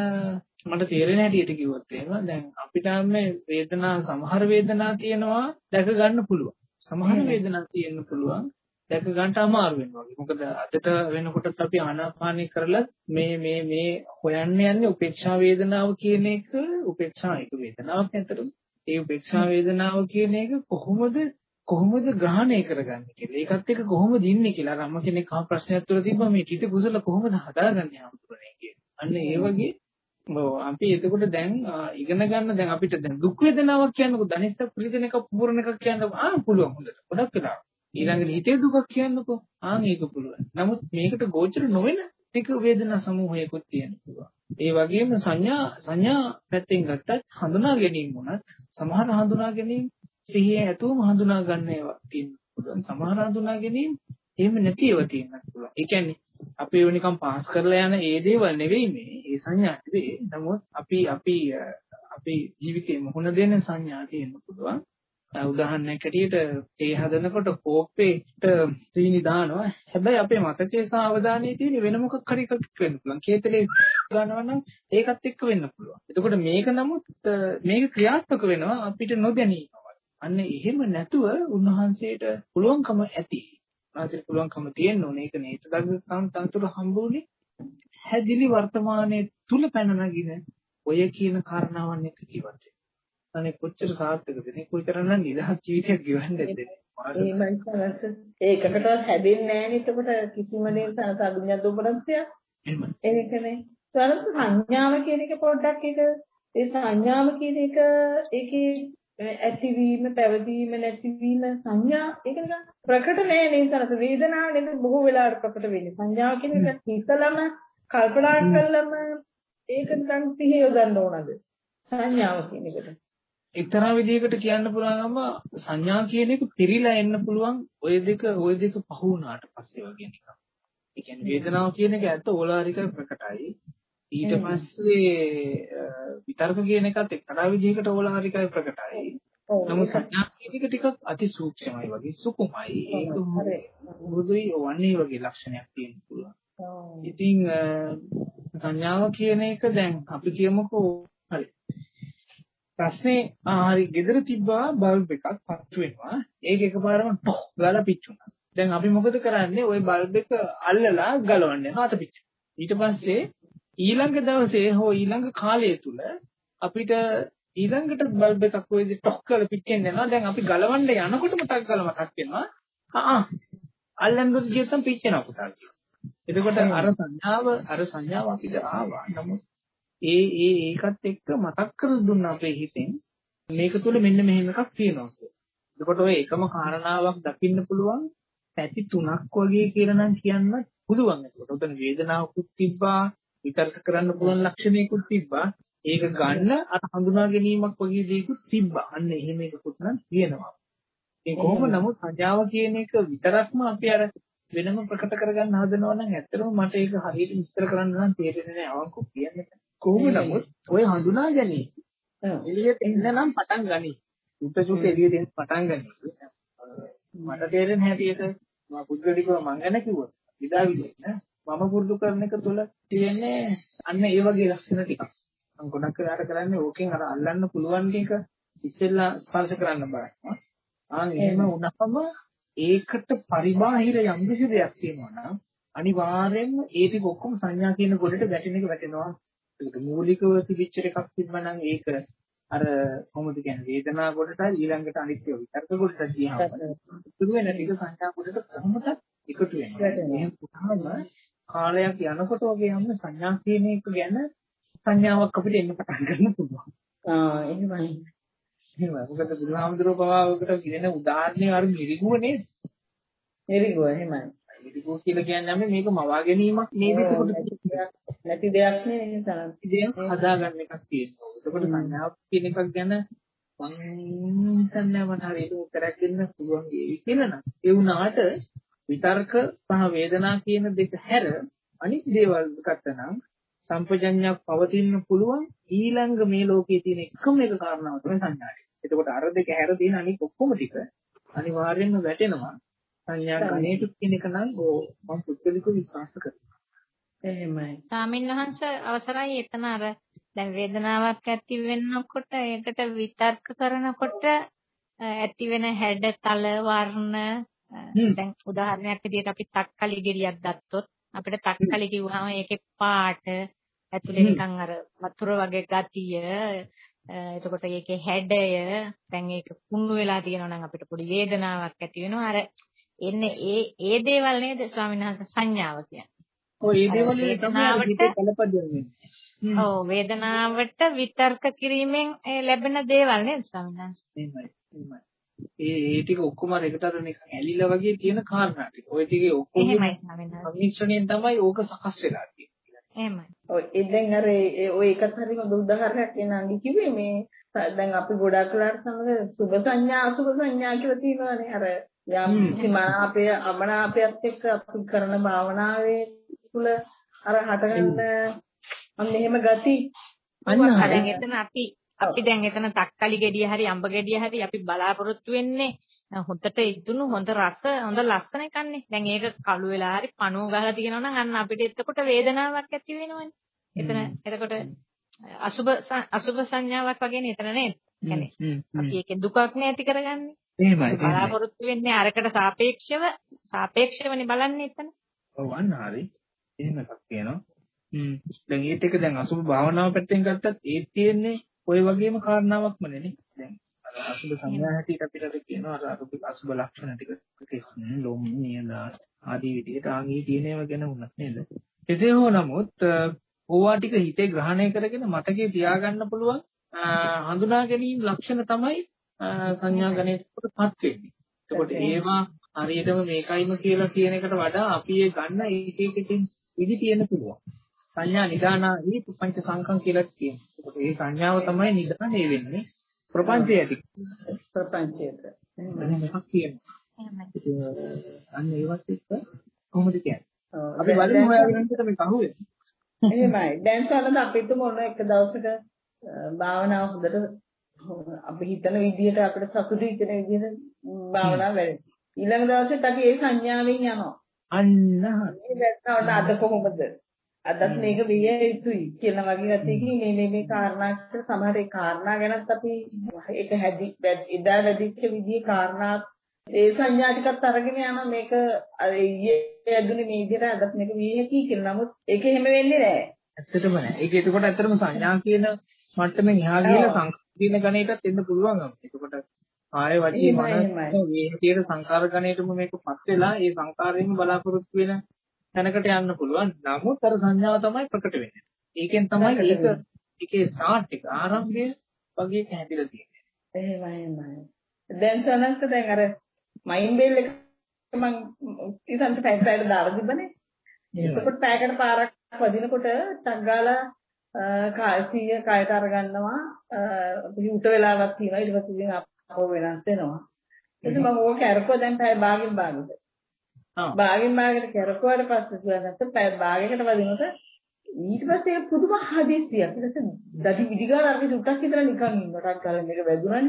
මට තේරෙන හැටියට කිව්වොත් එහෙම දැන් අපිට මේ වේදනා සමහර වේදනා තියෙනවා දැක ගන්න පුළුවන්. සමහර වේදනා තියෙන්න පුළුවන් දැක ගන්න අමාරු වෙනවා. මොකද අදට වෙනකොටත් අපි ආනාපානය කරලා මේ මේ මේ හොයන්න යන්නේ උපේක්ෂා වේදනාව කියන එක උපේක්ෂා එක වේදනාවක් ඇත්තටම. ඒ උපේක්ෂා වේදනාව කියන එක කොහොමද කොහොමද ග්‍රහණය කරගන්නේ කියලා. ඒකත් එක්ක කොහොමද ඉන්නේ කියලා. අර අම්ම කෙනෙක් අහ ප්‍රශ්නයක් තුළ තිබ්බා මේ ටික කුසල කොහොමද හදාගන්නේ ආම්තුරනේ කියලා. අන්න ඒ වගේ අපි එතකොට දැන් ඉගෙන ගන්න දැන් අපිට දැන් දුක් වේදනාවක් කියන්නකො ධනිස්ස ප්‍රීතින එක පුරණ එකක් කියන්නකො ආ පුළුවන් හොඳට. ගොඩක් වෙලා. ඊළඟට හිතේ දුකක් කියන්නකො ආන් ඒක පුළුවන්. නමුත් මේකට ගෝචර නොවන ටික වේදනා සමූහයකුත් තියෙන්න පුළුවන්. ඒ වගේම සංඥා සංඥා පැත්තෙන් ගත්තත් හඳුනා ගැනීම වුණත් සමහර හඳුනා ගැනීම සිහිය ඇතුවම හඳුනා ගන්න ඒවා තියෙන්න පුළුවන්. සමහර හඳුනා ගැනීම එහෙම නැති ඒවා තියෙන්නත් පුළුවන්. ඒ කියන්නේ අපි ඒව නිකන් පාස් කරලා යන ඒ දේවල් නෙවෙයි මේ. ඒ සංඥා නෙවෙයි. නමුත් අපි අපි අපි ජීවිතේ මුහුණ දෙන සංඥා තියෙන්න පුළුවන්. උදාහරණයක් ඇටියට ඒ හදනකොට කෝප්පේට සීනි දානවා. හැබැයි අපේ මතකයේ සහ අවධානයේ තියෙන වෙන මොකක් හරි එකක් වෙන්න පුළුවන්. කේතලේ ගන්නවා නම් ඒකත් එක්ක වෙන්න පුළුවන්. එතකොට මේක නමුත් මේක ක්‍රියාත්මක වෙනවා අපිට නොදැනීම. අන්න එහෙම නැතුව උන්වහන්සේට පුළුවන්කම ඇති. උන්වහන්සේට පුළුවන්කම තියෙන්න ඕනේ. ඒක නේද? දග්ගකම් තනතුරු හම්බුනේ හැදිලි වර්තමානයේ තුල පැන නගින ඔය කියන කාරණාවන් එක්ක කිව්වට. අනේ කොච්චර සාර්ථකද නේ කොයිතරම්නම් නිදහස් ජීවිතයක් ගෙවන්නද ඒකකටවත් හැදෙන්නේ නැහැ නේ එතකොට කිසිම දෙයක සාධුඤ්ඤ දුපරක්ෂය ඒකනේ සරස සංඥාව කියන එක පොඩ්ඩක් ඒක ඒ සංඥාව කියන එක ඒකේ ඇතිවීම පැවතීම නැතිවීම සංඥා ඒක නිකන් ප්‍රකට නෑ නේ සරස වේදනාව නේද බොහෝ වෙලාවට ප්‍රකට වෙන්නේ සංඥාව කියන එක හිතලම කල්පනා කළම ඒක නිකන් සිහිය යොදන්න ඕනද සංඥාව කියන එකට එක්තරා විදිහකට කියන්න පුළුවන්ම සංඥා කියන එක පිරීලා එන්න පුළුවන් ওই දෙක ওই දෙක පහ වුණාට පස්සේ වගේ නිකන්. ඒ කියන්නේ වේදනාව කියන එක ඇත්ත ඕලාරික ප්‍රකටයි. ඊට පස්සේ විතර්ක කියන එකත් එක්තරා විදිහකට ඕලාරිකයි ප්‍රකටයි. නමුත් සංඥා කියන එක ටිකක් අති සූක්ෂමයි වගේ සුකුමයි. ඒක මෘදුයි වන්නේ වගේ ලක්ෂණයක් තියෙන්න පුළුවන්. ඉතින් සංඥාව කියන එක දැන් අපි කියමුකෝ හරි ප්‍රශ්නේ හරි ගෙදර තිබ්බා බල්බ් එකක් පත්තු වෙනවා. ඒක එකපාරම ටොක් ගාලා පිච්චුණා. දැන් අපි මොකද කරන්නේ? ওই බල්බ් එක අල්ලලා ගලවන්න යනවා අත පිච්චෙන. ඊට පස්සේ ඊළඟ දවසේ හෝ ඊළඟ කාලය තුල අපිට ඊළඟට බල්බ් එකක් ওই විදිහට ටොක් කරලා පිච්චෙන්න යනවා. දැන් අපි ගලවන්න යනකොට මතක් කරලා මතක් වෙනවා. ආ අල්ලන්න ගියොත් පිච්චෙනවා පුතා කියලා. එතකොට අර සංඥාව අර සංඥාව අපිට ආවා. නමුත් ඒ ඒ ඒකත් එක්ක මතක් කර දුන්න අපේ හිතෙන් මේක තුළ මෙන්න මෙහෙම එකක් තියෙනවා කියලා. එතකොට ඔය එකම කාරණාවක් දකින්න පුළුවන් පැති තුනක් වගේ කියලා නම් කියන්න පුළුවන්. එතකොට උතන වේදනාවකුත් තිබ්බා, විතර්ක කරන්න පුළුවන් ලක්ෂණයකුත් තිබ්බා. ඒක ගන්න අර හඳුනා ගැනීමක් වගේ දේකුත් තිබ්බා. අන්න එහෙම එකකුත් නම් තියෙනවා. ඒ කොහොම නමුත් සංජාව කියන එක විතරක්ම අපි අර වෙනම ප්‍රකට කරගන්න හදනවා නම් ඇත්තටම මට ඒක හරියට විස්තර කරන්න නම් තේරෙන්නේ නැහැ. අවංකව කියන්නේ. කොහොම නමුත් ඔය හඳුනා ගැනීම එළියට එන්න නම් පටන් ගනි. සුත සුත එළියට එන්න පටන් ගනි. මට තේරෙන හැටියට මම පුද්ගලිකව මං ගැන කිව්වොත් විදා විදිහට මම පුරුදු කරන එක තුළ තියෙන්නේ අන්න ඒ වගේ ලක්ෂණ ටිකක්. මම ගොඩක් වෙලාට කරන්නේ ඕකෙන් අර අල්ලන්න පුළුවන් එක ඉස්සෙල්ලා ස්පර්ශ කරන්න බලනවා. ආන් එහෙම වුණාම ඒකට පරිබාහිර යම් කිසි දෙයක් තියෙනවා නම් අනිවාර්යෙන්ම ඒ ටික ඔක්කොම සංඥා කියන ගොඩට ගැටෙන එක වැටෙනවා. ඒක මූලිකව තිබිච්ච එකක් තිබ්බනම් ඒක අර කොහොමද කියන්නේ වේදනා කොටට ඊළඟට අනිත්‍ය විතර්ක කොටට ගියාම සුදු වෙන ටික සංඛ්‍යා කොටට කොහොමද එකතු වෙන්නේ? එහෙනම් කාලයක් යනකොට වගේ යන්න සංඥා කියන එක ගැන සංඥාවක් අපිට එන්න පටන් ගන්න පුළුවන් ආ එහෙමයි එහෙමයි. මොකද බුදුහාමුදුරුවෝ පවාවකට කියන උදාහරණේ අර මිරිගුව නේද? මිරිගුව එහෙමයි. මිරිගුව කියලා කියන්නේ මේක මවා ගැනීමක් නේද? නැති දෙයක් නේ තරම්. දෙයක් හදාගන්න එකක් තියෙනවා. එතකොට සංඥාවක් කියන එකක් ගැන මං හිතන්නේ මට හරියට උත්තරයක් දෙන්න පුළුවන් වෙයි කියලා නම්. ඒ වුණාට විතර්ක සහ වේදනා කියන දෙක හැර අනිත් දේවල් ගත්තනම් සම්පජඤ්ඤයක් පවතින්න පුළුවන් ඊළඟ මේ ලෝකයේ තියෙන එකම එක කාරණාව තමයි සංඥායි. එතකොට අර දෙක හැර තියෙන අනිත් ඔක්කොම ටික අනිවාර්යයෙන්ම වැටෙනවා. සංඥා ගණේට කියන එක නම් මම පුද්ගලිකව විශ්වාස කරනවා. එහෙමයි. ස්වාමින්වහන්ස අවසරයි එතන අර දැන් වේදනාවක් ඇති වෙනකොට ඒකට විතර්ක කරනකොට ඇති වෙන හැඩ තල වර්ණ දැන් උදාහරණයක් විදිහට අපි තක්කලි ගෙඩියක් ගත්තොත් අපිට තක්කලි කිව්වහම ඒකේ පාට ඇතුලේ නිකන් අර වතුර වගේ ගතිය එතකොට ඒකේ හැඩය දැන් ඒක කුණු වෙලා තියෙනවා නම් අපිට පොඩි වේදනාවක් ඇති වෙනවා අර එන්නේ ඒ ඒ දේවල් නේද ස්වාමීන් වහන්සේ සංඥාව කියන්නේ. ඔය ඒ දේවල් තමයි. ඔව් වේදනාවට විතර්ක කිරීමෙන් ලැබෙන දේවල් නේද ස්වාමීන් වහන්සේ. එහෙමයි. එහෙමයි. ඒ ඒ ටික ඔක්කොම එකට අර නිකන් ඇලිලා වගේ තියෙන කාරණා ටික. ඔය ටිකේ ඔක්කොම. සම්මිශ්‍රණයෙන් තමයි ඕක සකස් වෙලා තියෙන්නේ. එහෙමයි. ඔය දැන් අර ඔය එකත් හරි හොඳ උදාහරණයක් එනන්දි කිව්වේ මේ දැන් අපි ගොඩක් වෙලාට සමග සුබ සංඥා අසුබ සංඥා කියලා තියෙනවානේ අර යම් කිමාපය අමනාපයත් එක්ක අපි කරන භාවනාවේ තුල අර හටගන්න අන්න එහෙම ගති අන්න එතන අපි අපි දැන් එතන තක්කලි ගෙඩිය හරි අඹ ගෙඩිය හරි අපි බලාපොරොත්තු වෙන්නේ හොඳට ඉදුණු හොඳ රස හොඳ ලස්සන එකන්නේ. දැන් ඒක කළු වෙලා හරි පණුව ගහලා තියෙනවා නම් අන්න අපිට එතකොට වේදනාවක් ඇති වෙනවනේ. එතන එතකොට අසුබ අසුබ සංඥාවක් වගේ නේද එතන නේද? කියන්නේ අපි ඒකේ දුකක් නැති කරගන්නේ. එහෙමයි. බලාපොරොත්තු වෙන්නේ අරකට සාපේක්ෂව සාපේක්ෂවනේ බලන්නේ එතන. ඔව් අන්න හරි. එහෙම එකක් කියනවා. හ්ම්. දැන් ඒත් එක දැන් අසුබ භාවනාව පැත්තෙන් ගත්තත් ඒ තියෙන්නේ ওই වගේම කාරණාවක්ම නේ දැන් අසුබ සංඥා හැටියට අපිට අර කියනවා අර අසුබ ලක්ෂණ ටික කෙස්නේ ලොම් නියද ආදී විදිහට ආගී තියෙන ඒවා ගැන වුණත් නේද කෙසේ හෝ නමුත් ඕවා ටික හිතේ ග්‍රහණය කරගෙන මතකේ තියාගන්න පුළුවන් හඳුනා ගැනීම ලක්ෂණ තමයි සංඥා ගණේටපත් වෙන්නේ. එතකොට ඒවා හරියටම මේකයිම කියලා කියන එකට වඩා අපි ඒ ගන්න ඒක එකකින් විදි තියෙන්න පුළුවන්. සංඥා නිදානා ඊ පංච සංකම් කියලා කියනවා. ඒකට ඒ සංඥාව තමයි නිදානේ වෙන්නේ ප්‍රපංචය ඇති. ප්‍රපංචයට. එහෙමක් කියනවා. අන්න ඒවත් එක්ක කොහොමද කියන්නේ? අපි බලමු හොයාගෙන ඉන්නකොට මේක අහුවෙන්නේ. එහෙමයි. දැන් සමහරවිට අපිට මොන එක දවසක භාවනාව හොඳට අපි හිතන විදිහට අපිට සතුටු හිතෙන විදිහට භාවනාව වැඩි. ඊළඟ දවසෙත් අපි ඒ සංඥාවෙන් යනවා. අන්න හරි. දැන් අද කොහොමද? අදත් මේක විය යුතුයි කියන වගේ ගැටයකින් මේ මේ මේ කාරණා සමහර ඒ කාරණා ගැනත් අපි ඒක හැදි එදා වැඩිච්ච විදිහේ කාරණා ඒ සංඥා ටිකත් අරගෙන යන මේක ඊයේ ඇදුනේ මේ විදිහට අදත් මේක විය හැකියි කියලා. නමුත් ඒක එහෙම වෙන්නේ නැහැ. ඇත්තටම නෑ. ඒක එතකොට ඇත්තටම සංඥා කියන මට්ටමින් එහා ගිහලා සංකීර්ණ ගණයටත් එන්න පුළුවන් අපිට. එතකොට ආය වචී මනස මේ හැටියට සංකාර ගණයටම මේකපත් වෙලා ඒ සංකාරයෙන්ම බලාපොරොත්තු වෙන තැනකට යන්න පුළුවන්. නමුත් අර සංඥාව තමයි ප්‍රකට වෙන්නේ. ඒකෙන් තමයි ඒක ඒකේ ස්ටාර්ට් එක ආරම්භය වගේ හැදිලා තියෙන්නේ. එහෙමයි. දැන් සනන්ත දැන් අර මයින් බෙල් එක මම ඉතින් පැයට පැයට දාලා තිබ්බනේ. එතකොට පැයකට පාරක් වදිනකොට ටක් ගාලා කාසිය කයට අරගන්නවා උට වෙලාවක් තියෙනවා ඊට පස්සේ ඉතින් අපෝ වෙනස් වෙනවා ඊට මම ඕක කරකෝ දැන් පැය භාගෙන් භාගෙට භාගෙන් භාගෙට කරකෝවට පස්සේ සුවඳත් පැය භාගයකට වදිනකොට ඊට පස්සේ පුදුම හදිස්සියක් ඊට පස්සේ දඩි විදිගාල අර සුට්ටක් විතර නිකන් ඉන්නටක් ගාලා මේක වැදුනනේ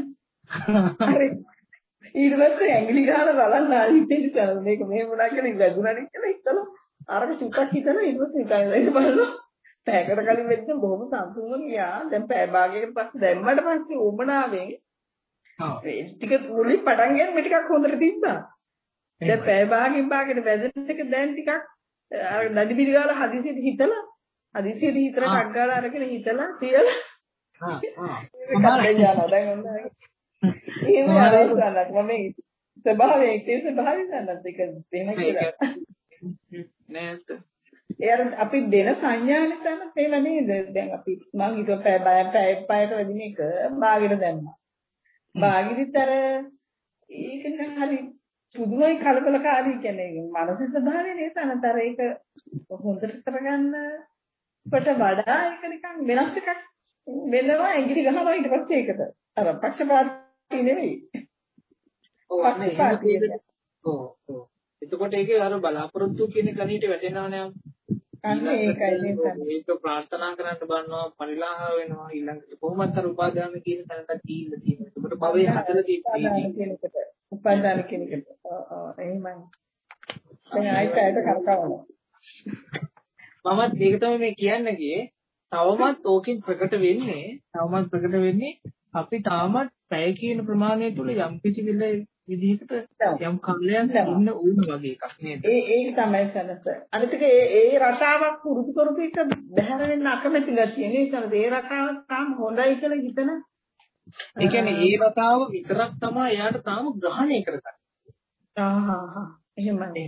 ඊට පස්සේ ඇඟිලි ගාලා බලන්න ආදිත්තේ ඉතල මේක මෙහෙම වුණා කියලා වැදුනනේ කියලා හිතලා අරක සුට්ටක් හිතලා ඊට පස්සේ නිකන් බලනවා පැයකට කලින් වෙද්ද බොහොම සම්පූර්ණ ගියා. දැන් පැය භාගයකට පස්සේ දැම්මට පස්සේ උමනාවෙන් ඒ ටික මුලින් පටන් ගියම මේ ටිකක් හොඳට තිබ්බා. දැන් පැය භාගයෙන් භාගයට වැදෙන එක දැන් ටිකක් අර නඩි බිරි ගාලා හදිසියට හිතලා හදිසියට හිතලා ටක් ගාලා අරගෙන හිතලා තියලා ආ ආ. යනවා දැන් ඔන්න එහෙම යනවා මම මේ ස්වභාවයෙන් ඒ ස්වභාවයෙන් ගන්නත් ඒක එහෙම කියලා. නේද ඒ අපි දෙන සංඥා නිසා තේම නේද? දැන් අපි මං හිතුවා පැය බය පැය පැයට වැඩින එක බාගෙට දැම්මා. බාගිරිත් අර ඒක හරි පුදුමයි කලබලකාරී කියන්නේ මානසික ස්වභාවය නේසනතර ඒක හොඳට කරගන්න කොට වඩා ඒක නිකන් වෙනස් එකක් වෙනවා ඇඟිලි ගහනවා ඊට පස්සේ ඒකට. අර පක්ෂපාතී නෙවෙයි. ඔව් අනේ එතකොට ඒකේ අර බලාපොරොත්තු කියන කණීට වැටෙනවා නෑ අන්න ඒකයි මේක ප්‍රාර්ථනා කරන්න බලනවා පරිලාහ වෙනවා ඊළඟට කොහොමද අර උපාදාන කියන තැනට කීල්ල තියෙනවා. එතකොට භවයේ හදලා තියෙන්නේ උපාදාන කියන එකට ඔව් එහෙමයි. දැන් ආයිත් කරකවනවා මමත් ඒක තමයි මේ කියන්නේ ගියේ. තවමත් ඕකෙන් ප්‍රකට වෙන්නේ තවමත් ප්‍රකට වෙන්නේ අපි තාමත් පැය කියන ප්‍රමාණය තුල යම් කිසි විදිහකට යම් කල්යන් ඉන්න ඕන වගේ එකක් නේද? ඒ ඒක තමයි සනස. අනිත් එක ඒ ඒ රටාවක් පුරුදු කරපු එක බැහැර වෙන්න අකමැති ගැතිය නේ සනස. ඒ රටාව තාම හොඳයි කියලා හිතන. ඒ කියන්නේ ඒ රටාව විතරක් තමයි එයාට තාම ග්‍රහණය කරගන්නේ. ආහා එහෙමයි.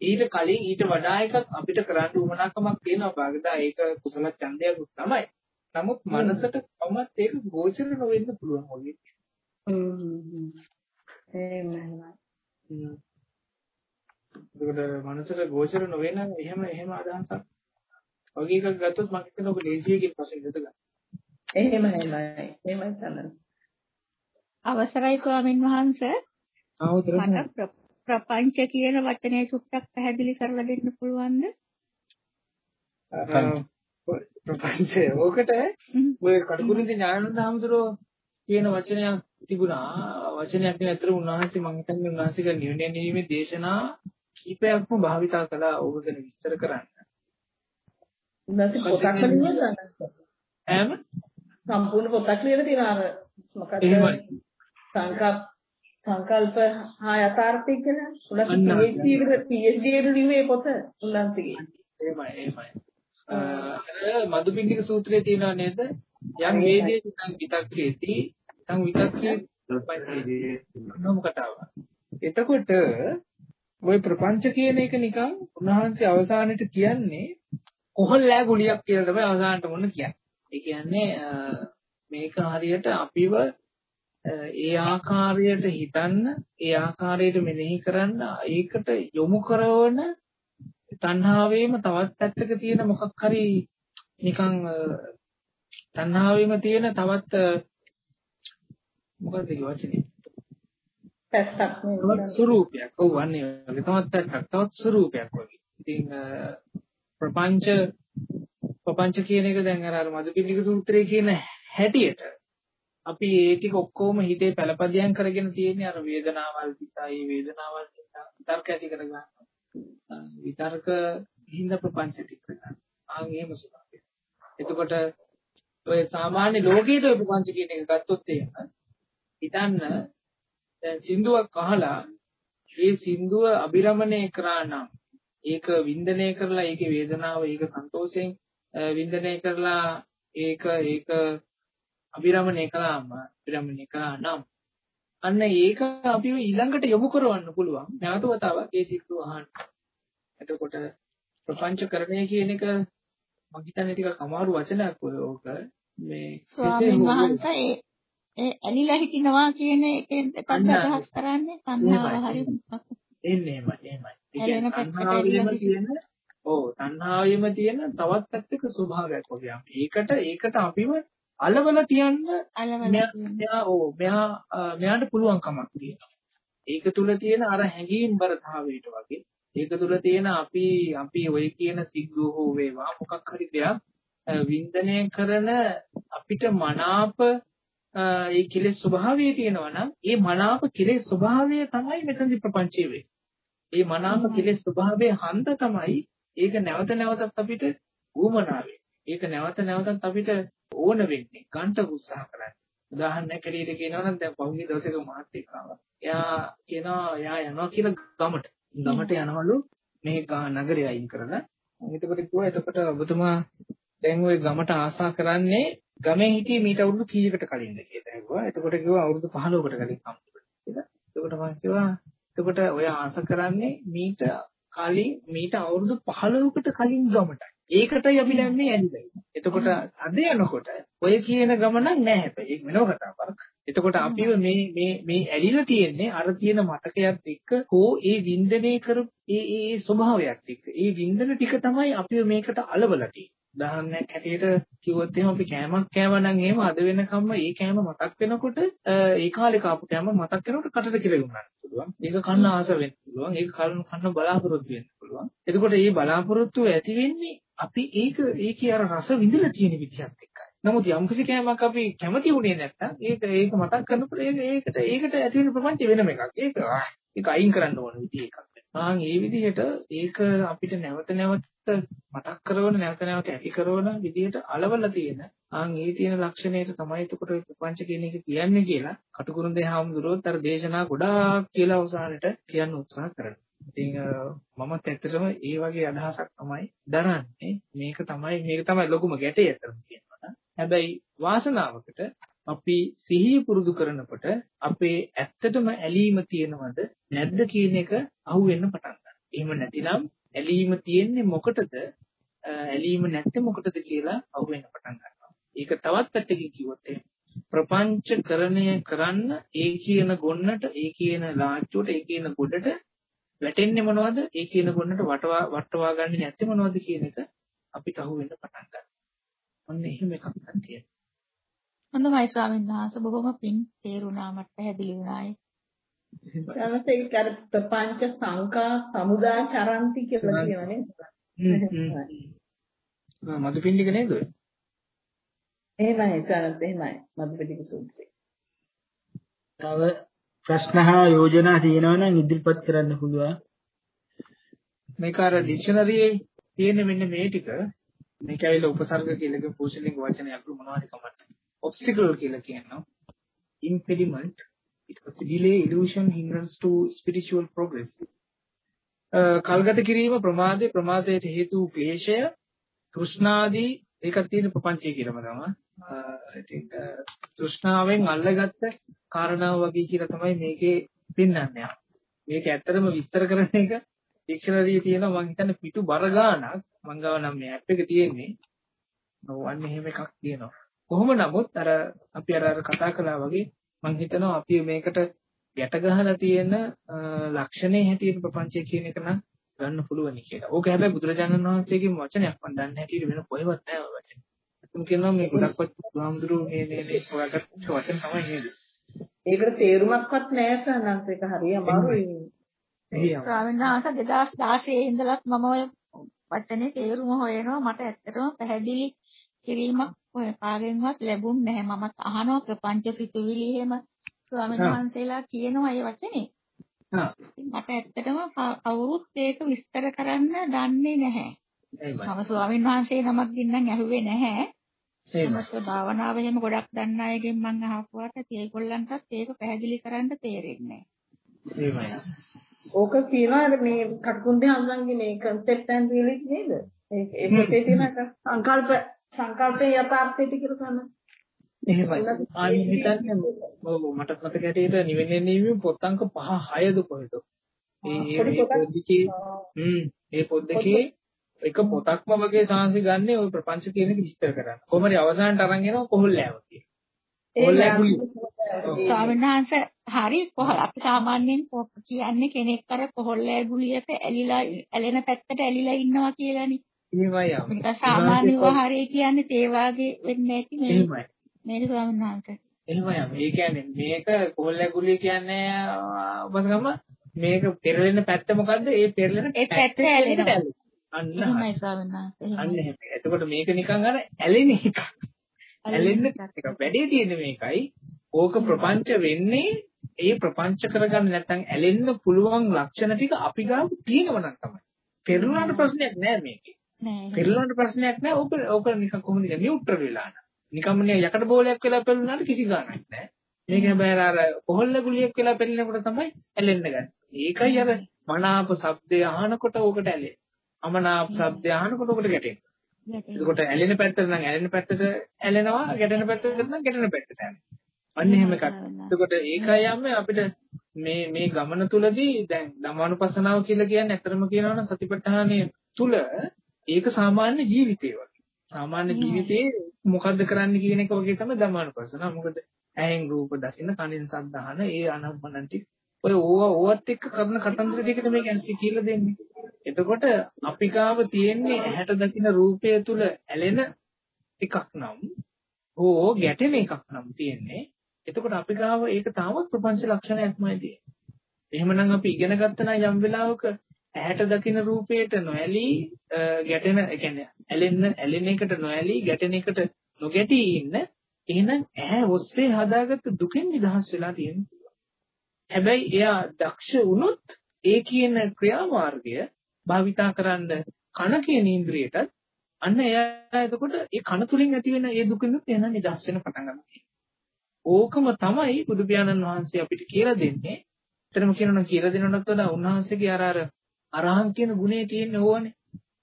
ඊට කලින් ඊට වඩා එකක් අපිට කරන්න උවමනාකමක් තියෙනවා බාගදා ඒක කුසල ඡන්දයක් තමයි. නමුත් මනසට කොහොමත් ඒක ගෝචර නොවෙන්න පුළුවන් වගේ. එහෙමයි. ඒකට මනසට ගෝචර නොවන එහෙම එහෙම අදහසක් වගේ එකක් ගත්තොත් මම හිතන ඔක ලේසියකින් පස්සේ ඉඳද ගන්න. එහෙම එහෙමයි. එහෙමයි තමයි. අවසරයි ස්වාමින් වහන්සේ. මට ප්‍රපංච කියන වචනේ සුට්ටක් පැහැදිලි කරලා දෙන්න පුළුවන්ද? ප්‍රපංචය. ඕකට ඔය කටුකුරුන්ගේ ඥානන්ද හඳුරෝ කියන වචනයක් තිබුණා. වචනයක් නෙවෙයි අතර උන්වහන්සේ මම හිතන්නේ උන්වහන්සේගේ නිවන නිවීමේ දේශනා කීපයක්ම භාවිතා කළා ඕක ගැන විස්තර කරන්න. උන්වහන්සේ පොතක් ලියලා ඈම සම්පූර්ණ පොතක් ලියලා තියෙනවා මොකක්ද සංකල්ප සංකල්ප හා යථාර්ථය කියලා උන්වහන්සේ PhD PhD එකට ලිව්වේ පොත උන්වහන්සේගේ. එහෙමයි එහෙමයි. අර මදුපිණ්ඩික සූත්‍රයේ තියෙනවා නේද? යම් වේදේ නිකන් විතක්කේති නිකන් විතක්කේ නොම කතාව. එතකොට ওই ප්‍රපංච කියන එක නිකන් උන්වහන්සේ අවසානයේට කියන්නේ කොහොල්ලෑ ගුලියක් කියලා තමයි අවසානට මොන කියන්නේ. ඒ කියන්නේ මේක හරියට අපිව ඒ ආකාරයට හිතන්න, ඒ ආකාරයට මෙනෙහි කරන්න, ඒකට යොමු කරන තණ්හාවේම තවත් පැත්තක තියෙන මොකක් හරි නිකන් තණ්හාවෙම තියෙන තවත් මොකක්ද ඒ වචනේ? පැත්තක් තවත් ස්වරූපයක්. ඔව් අන්නේ වගේ තවත් පැත්තක් තවත් ස්වරූපයක් වගේ. ඉතින් ප්‍රපංච ප්‍රපංච කියන එක දැන් අර මදුපිණ්ඩික සූත්‍රයේ කියන හැටියට අපි ඒ ටික ඔක්කොම හිතේ පළපදියම් කරගෙන තියෙන්නේ අර වේදනාවල් පිටයි වේදනාවල් විතර්ක ඇති කරගන්න. විතර්ක හිඳ ප්‍රපංච ටික කරගන්න. ආන් එහෙම ස්වභාවය. එතකොට ඔය සාමාන්‍ය ලෝකයේ ඔය ප්‍රපංච කියන එක ගත්තොත් එහෙම හිතන්න. දැන් සින්දුවක් අහලා ඒ සින්දුව අබිරමණය කරා නම් ඒක වින්දනය කරලා ඒකේ වේදනාව ඒක සන්තෝෂයෙන් වින්දනය කරලා ඒක ඒක අබිරමණය කළාම අබිරමණය කළා නම් අන්න ඒක අපිව ඊළඟට යොමු කරවන්න පුළුවන්. නැවත වතාවක් ඒ සින්දුව අහන්න. එතකොට ප්‍රපංචකරණය කියන එක මම හිතන්නේ ටිකක් අමාරු වචනයක් ඔය ඕක. මේ ස්වාමීන් වහන්සේ ඒ ඇලිලා හිටිනවා කියන එකෙන් එකක්ද අදහස් කරන්නේ තණ්හාව හරි මොකක්ද? එන්නේ එහෙමයි එහෙමයි තියෙන ඔව් තණ්හාවෙම තියෙන තවත් පැත්තක ස්වභාවයක් වගේ ඒකට ඒකට අපිව අලවල තියන්න මෙයා ඔව් මෙයා මෙයාට පුළුවන් කමක් තියෙනවා. ඒක තුල තියෙන අර හැඟීම්බරතාවයට වගේ. ඒක තුල තියෙන අපි අපි ඔය කියන සිද්ධු හෝ වේවා මොකක් හරි දෙයක් වින්දනය කරන අපිට මනාප ඒ කෙලෙස් ස්වභාවය තියෙනවා නම් ඒ මනාප කෙලෙස් ස්වභාවය තමයි මෙතනදි ප්‍රපංචය වෙන්නේ. ඒ මනාප කෙලෙස් ස්වභාවයේ හන්ද තමයි ඒක නැවත නැවතත් අපිට උවමනාවේ. ඒක නැවත නැවතත් අපිට ඕන වෙන්නේ. ගන්ට උත්සාහ කරන්නේ. උදාහරණයක් ඇටියට කියනවා නම් දැන් පහුගිය දවසක මහත්තයෙක් ආවා. එයා කියනවා එයා යනවා කියලා ගමට. ගමට යනවලු මේ නගරය අයින් කරලා. එතකොට කිව්වා එතකොට ඔබතුමා දැන් ওই ගමට ආසා කරන්නේ ගමේ හිටියේ මීට අවුරුදු කීයකට කලින්ද කියලා ඇහුවා. එතකොට කිව්වා අවුරුදු 15කට කලින් හම්බුනේ කියලා. එතකොට මම කිව්වා එතකොට ඔය ආස කරන්නේ මීට කලින් මීට අවුරුදු 15කට කලින් ගමට. ඒකටයි අපි දැන් මේ ඇඳලා එතකොට අද යනකොට ඔය කියන ගමනක් නෑ හැබැයි ඒක වෙනව කතාවක්. එතකොට අපිව මේ මේ මේ ඇලිලා තියෙන්නේ අර තියෙන මතකයක් එක්ක හෝ ඒ වින්දනය කර ඒ ඒ ස්වභාවයක් එක්ක. ඒ වින්දන ටික තමයි අපිව මේකට අලවලා තියෙන්නේ. උදාහරණයක් හැටියට කිව්වොත් එහෙනම් අපි කෑමක් කෑවා නම් එහෙම අද වෙනකම්ම ඒ කෑම මතක් වෙනකොට ඒ කාලේ කාපු කෑම මතක් වෙනකොට කටට කිරෙගුණා. පුළුවන්. ඒක කන්න ආස වෙන්න පුළුවන්. ඒක කන්න කන්න බලාපොරොත්තු වෙන්න පුළුවන්. එතකොට මේ බලාපොරොත්තු ඇති වෙන්නේ අපි ඒක ඒකේ අර රස විඳලා තියෙන විදිහත් එක්කයි. නමුත් යම්කිසි කෑමක් අපි කැමති වුණේ නැත්නම් ඒක ඒක මතක් කරනකොට ඒක ඒකට ඒකට ඇති වෙන ප්‍රපංච වෙනම එකක්. ඒක ඒක අයින් කරන්න ඕන විදිහ එකක්. ආන් මේ විදිහට ඒක අපිට නැවත නැවත මතක් කරවන නැවත නැවත ඇති කරන විදිහට අලවලා තියෙන ආන් ඒ තියෙන ලක්ෂණයට තමයි එතකොට ප්‍රපංච කියන එක කියන්නේ කියලා කටුකුරුන්දේ හාමුදුරුවෝත් අර දේශනා ගොඩාක් කියලා අවසානට කියන්න උත්සාහ කරනවා. ඉතින් මමත් ඇත්තටම ඒ වගේ අදහසක් තමයි දරන්නේ. මේක තමයි මේක තමයි ලොකුම ගැටේ අතරම කියනවා. හැබැයි වාසනාවකට අපි සිහිය පුරුදු කරනකොට අපේ ඇත්තටම ඇලීම තියෙනවද නැද්ද කියන එක අහුවෙන්න පටන් ගන්නවා. එහෙම නැතිනම් ඇලීම තියෙන්නේ මොකටද ඇලීම නැත්තේ මොකටද කියලා අහුවෙන්න පටන් ගන්නවා. ඒක තවත් පැත්තකින් කිව්වොත් ප්‍රපංචකරණය කරන්න ඒ කියන ගොන්නට ඒ කියන ලාච්චුවට ඒ කියන ගොඩට වැටෙන්නේ මොනවද? ඒ කියන ගොන්නට වටවා වටවා ගන්නේ නැත්තේ මොනවද කියන එක අපිට අහුවෙන්න පටන් ගන්නවා. ඔන්න එහෙම එකක් තියෙනවා. හොඳයි ස්වාමීන් වහන්සේ බොහොම පිං තේරුණා මට පැහැදිලි වුණායි. ඒක අර ප්‍රපංච සංකා සමුදා චරಂತಿ කියලා කියනනේ. හ්ම් මදුපිණ්ඩික නේද ඔය? එහෙමයි සාරත් එහෙමයි මදුපිණ්ඩික සූත්‍රය. තව ප්‍රශ්න හා යෝජනා තියෙනවා නම් ඉදිරිපත් කරන්න පුළුවන්. මේක අර ඩික්ෂනරියේ තියෙන මෙන්න මේ ටික මේක ඇවිල්ලා උපසර්ග කියලා කියන පුරුෂලිංග වචනයක් මොනවද කමන්න. obstacle කියලා කියනවා. impediment it was delay illusion hindrance to spiritual progress. Uh, කල්ගත කිරීම ප්‍රමාදේ ප්‍රමාදයට හේතු ක්ලේශය තෘෂ්ණාදී ඒකක් තියෙන ප්‍රපංචය කියලාම තමයි. Uh, ඉතින් uh, තෘෂ්ණාවෙන් අල්ලගත්ත කාරණාව වගේ කියලා තමයි මේකේ පෙන්වන්නේ. මේක ඇත්තටම විස්තර කරන එක ඩික්ෂනරියේ තියෙනවා මම හිතන්නේ පිටු බර ගාණක් මං ගාව නම් මේ ඇප් එක තියෙන්නේ. ඔව් අන්න එහෙම එකක් තියෙනවා. කොහොම නමුත් අර අපි අර අර කතා කළා වගේ මම හිතනවා අපි මේකට ගැට ගහලා තියෙන ලක්ෂණේ හැටියට ප්‍රපංචය කියන එක නම් ගන්න පුළුවන් කියලා. ඕක හැබැයි බුදුරජාණන් වහන්සේගේ වචනයක් මම දන්නේ හැටියට වෙන කොහෙවත් නැහැ ඔය වචන. අතුම් කියනවා මේ ගොඩක් වත් බුදුහාමුදුරුවෝ මේ මේ මේ හොයාගත්ත වචන තමයි නේද? ඒකට තේරුමක්වත් නැහැ සනන්ත ඒක හරිය අමාරුයි. ස්වාමීන් වහන්සේ 2016 ඉඳලත් මම ඔය වචනේ තේරුම හොයනවා මට ඇත්තටම පැහැදිලි කිරීමක් ඔය කාගෙන්වත් ලැබුණ නැහැ. මම අහනවා ප්‍රපංච සිතුවිලි එහෙම ස්වාමීන් වහන්සේලා කියනවා ඒ වචනේ. මට ඇත්තටම කවුරුත් ඒක විස්තර කරන්න දන්නේ නැහැ. මම ස්වාමීන් වහන්සේ නමක් ගින්නම් ඇහුවේ නැහැ. ඒකත් භාවනාව එහෙම ගොඩක් දන්න අයගෙන් මම අහපුවාට ඒගොල්ලන්ටත් ඒක පැහැදිලි කරන්න තේරෙන්නේ නැහැ. ඕක කියනවා මේ කටුකුන්දේ හම්බන්ගේ මේ concept and reality නේද? ඒ පොතේ තියෙන සංකල්ප සංකල්පයේ යථාර්ථයට කියලා තමයි. එහෙමයි. ආයි හිතන්නේ මට මතක හැටියට නිවෙන්නේ නිවීම පොත් අංක 5 6ද කොහෙද? ඒ පොත් දෙකේ හ්ම් ඒ පොත් දෙකේ එක පොතක්ම වගේ සාංශි ගන්න ওই ප්‍රපංච කියන එක විස්තර කරන්න. කොහොමද අවසානට අරන් එනවා කොහොල්ලෑව කියන. කොහොල්ලෑ ස්වාමීන් වහන්සේ හරි කොහොල අපි සාමාන්‍යයෙන් කියන්නේ කෙනෙක් අර කොහොල්ලෑ ගුලියක ඇලිලා ඇලෙන පැත්තට ඇලිලා ඉන්නවා කියලානේ. එහෙමයි යම. මේක සාමාන්‍ය වහරේ කියන්නේ ඒ වාගේ වෙන්නේ නැති මේ. එහෙමයි. මේක ස්වාමීන් වහන්සේ. එහෙමයි යම. ඒ කියන්නේ මේක කොහොල්ලෑ ගුලිය කියන්නේ ඔබසගම මේක පෙරලෙන පැත්ත මොකද්ද? ඒ පෙරලෙන ඒ පැත්ත ඇලෙනවා. අන්න එහෙමයි ස්වාමීන් වහන්සේ. අන්න එහෙම. එතකොට මේක නිකන් අර ඇලෙන එකක්. ඇලෙන්න එක වැඩේ තියෙන්නේ මේකයි. ඕක ප්‍රපංච වෙන්නේ ඒ ප්‍රපංච කරගන්න නැත්නම් ඇලෙන්න පුළුවන් ලක්ෂණ ටික අපි ගාව තියෙනව නම් තමයි. පෙරළුණාට ප්‍රශ්නයක් නෑ මේකේ. නෑ. පෙරළුණාට ප්‍රශ්නයක් නෑ. ඕක ඕක නිකන් කොහොමද නියුට්‍රල් වෙලා න ะ. නිකම්ම නිය යකඩ බෝලයක් වෙලා පෙරළුණාට කිසි ගාණක් නෑ. මේක හැබැයි අර කොහොල්ල ගුලියක් වෙලා පෙරලෙනකොට තමයි ඇලෙන්න ගන්නේ. ඒකයි අර මනාප ශබ්දය අහනකොට ඕකට ඇලෙන්නේ. අමනාප ශබ්දය අහනකොට ඔකට ගැටෙනවා. එතකොට ඇලෙන පැත්තට නම් ඇලෙන පැත්තට ඇලෙනවා, ගැටෙන පැත්තට නම් ගැටෙන පැත්තට ඇලෙනවා. අන්න එහෙම එකක්. එතකොට ඒකයි යන්නේ අපිට මේ මේ ගමන තුලදී දැන් ධම්මානුපස්සනාව කියලා කියන්නේ ඇත්තටම කියනවා නම් සතිපට්ඨානයේ තුල ඒක සාමාන්‍ය ජීවිතේ වගේ. සාමාන්‍ය ජීවිතේ මොකද්ද කරන්න කියන එක වගේ තමයි ධම්මානුපස්සනාව. මොකද ඇහෙන් රූප දකින්න කනෙන් ශබ්ද අහන ඒ අනම්මනන් ටික ඔය ඕවා ඕවත් එක්ක කරන කතන්දර ටිකට මේක ඇස්ටි කියලා දෙන්නේ. එතකොට අපි ගාව තියෙන්නේ ඇහැට දකින රූපය තුල ඇලෙන එකක් නම් හෝ ගැටෙන එකක් නම් තියෙන්නේ. එතකොට අපි ගාව ඒක තාමත් ප්‍රපංච ලක්ෂණයක්මයි තියෙන්නේ. එහෙමනම් අපි ඉගෙන නම් යම් වෙලාවක ඇහැට දකින රූපයට නොඇලී ගැටෙන ඒ කියන්නේ ඇලෙන්න ඇලෙන එකට නොඇලී ගැටෙන එකට නොගැටී ඉන්න එහෙනම් ඇහැ ඔස්සේ හදාගත්ත දුකෙන් නිදහස් වෙලා තියෙනවා. හැබැයි එයා දක්ෂ වුණොත් ඒ කියන ක්‍රියාමාර්ගය භාවිතා කරන්න කන කියන ඉන්ද්‍රියටත් අන්න එයා එතකොට ඒ කන තුලින් ඇති වෙන ඒ දුකිනුත් එහෙනම් නිදහස් වෙන පටන් ගන්නවා. ඕකම තමයි බුදු පියාණන් වහන්සේ අපිට කියලා දෙන්නේ. එතරම් කියනවා කියලා දෙනවටත් වඩා උන්වහන්සේගේ අර අර අරහන් කියන ගුණේ තියෙන්නේ ඕවනේ.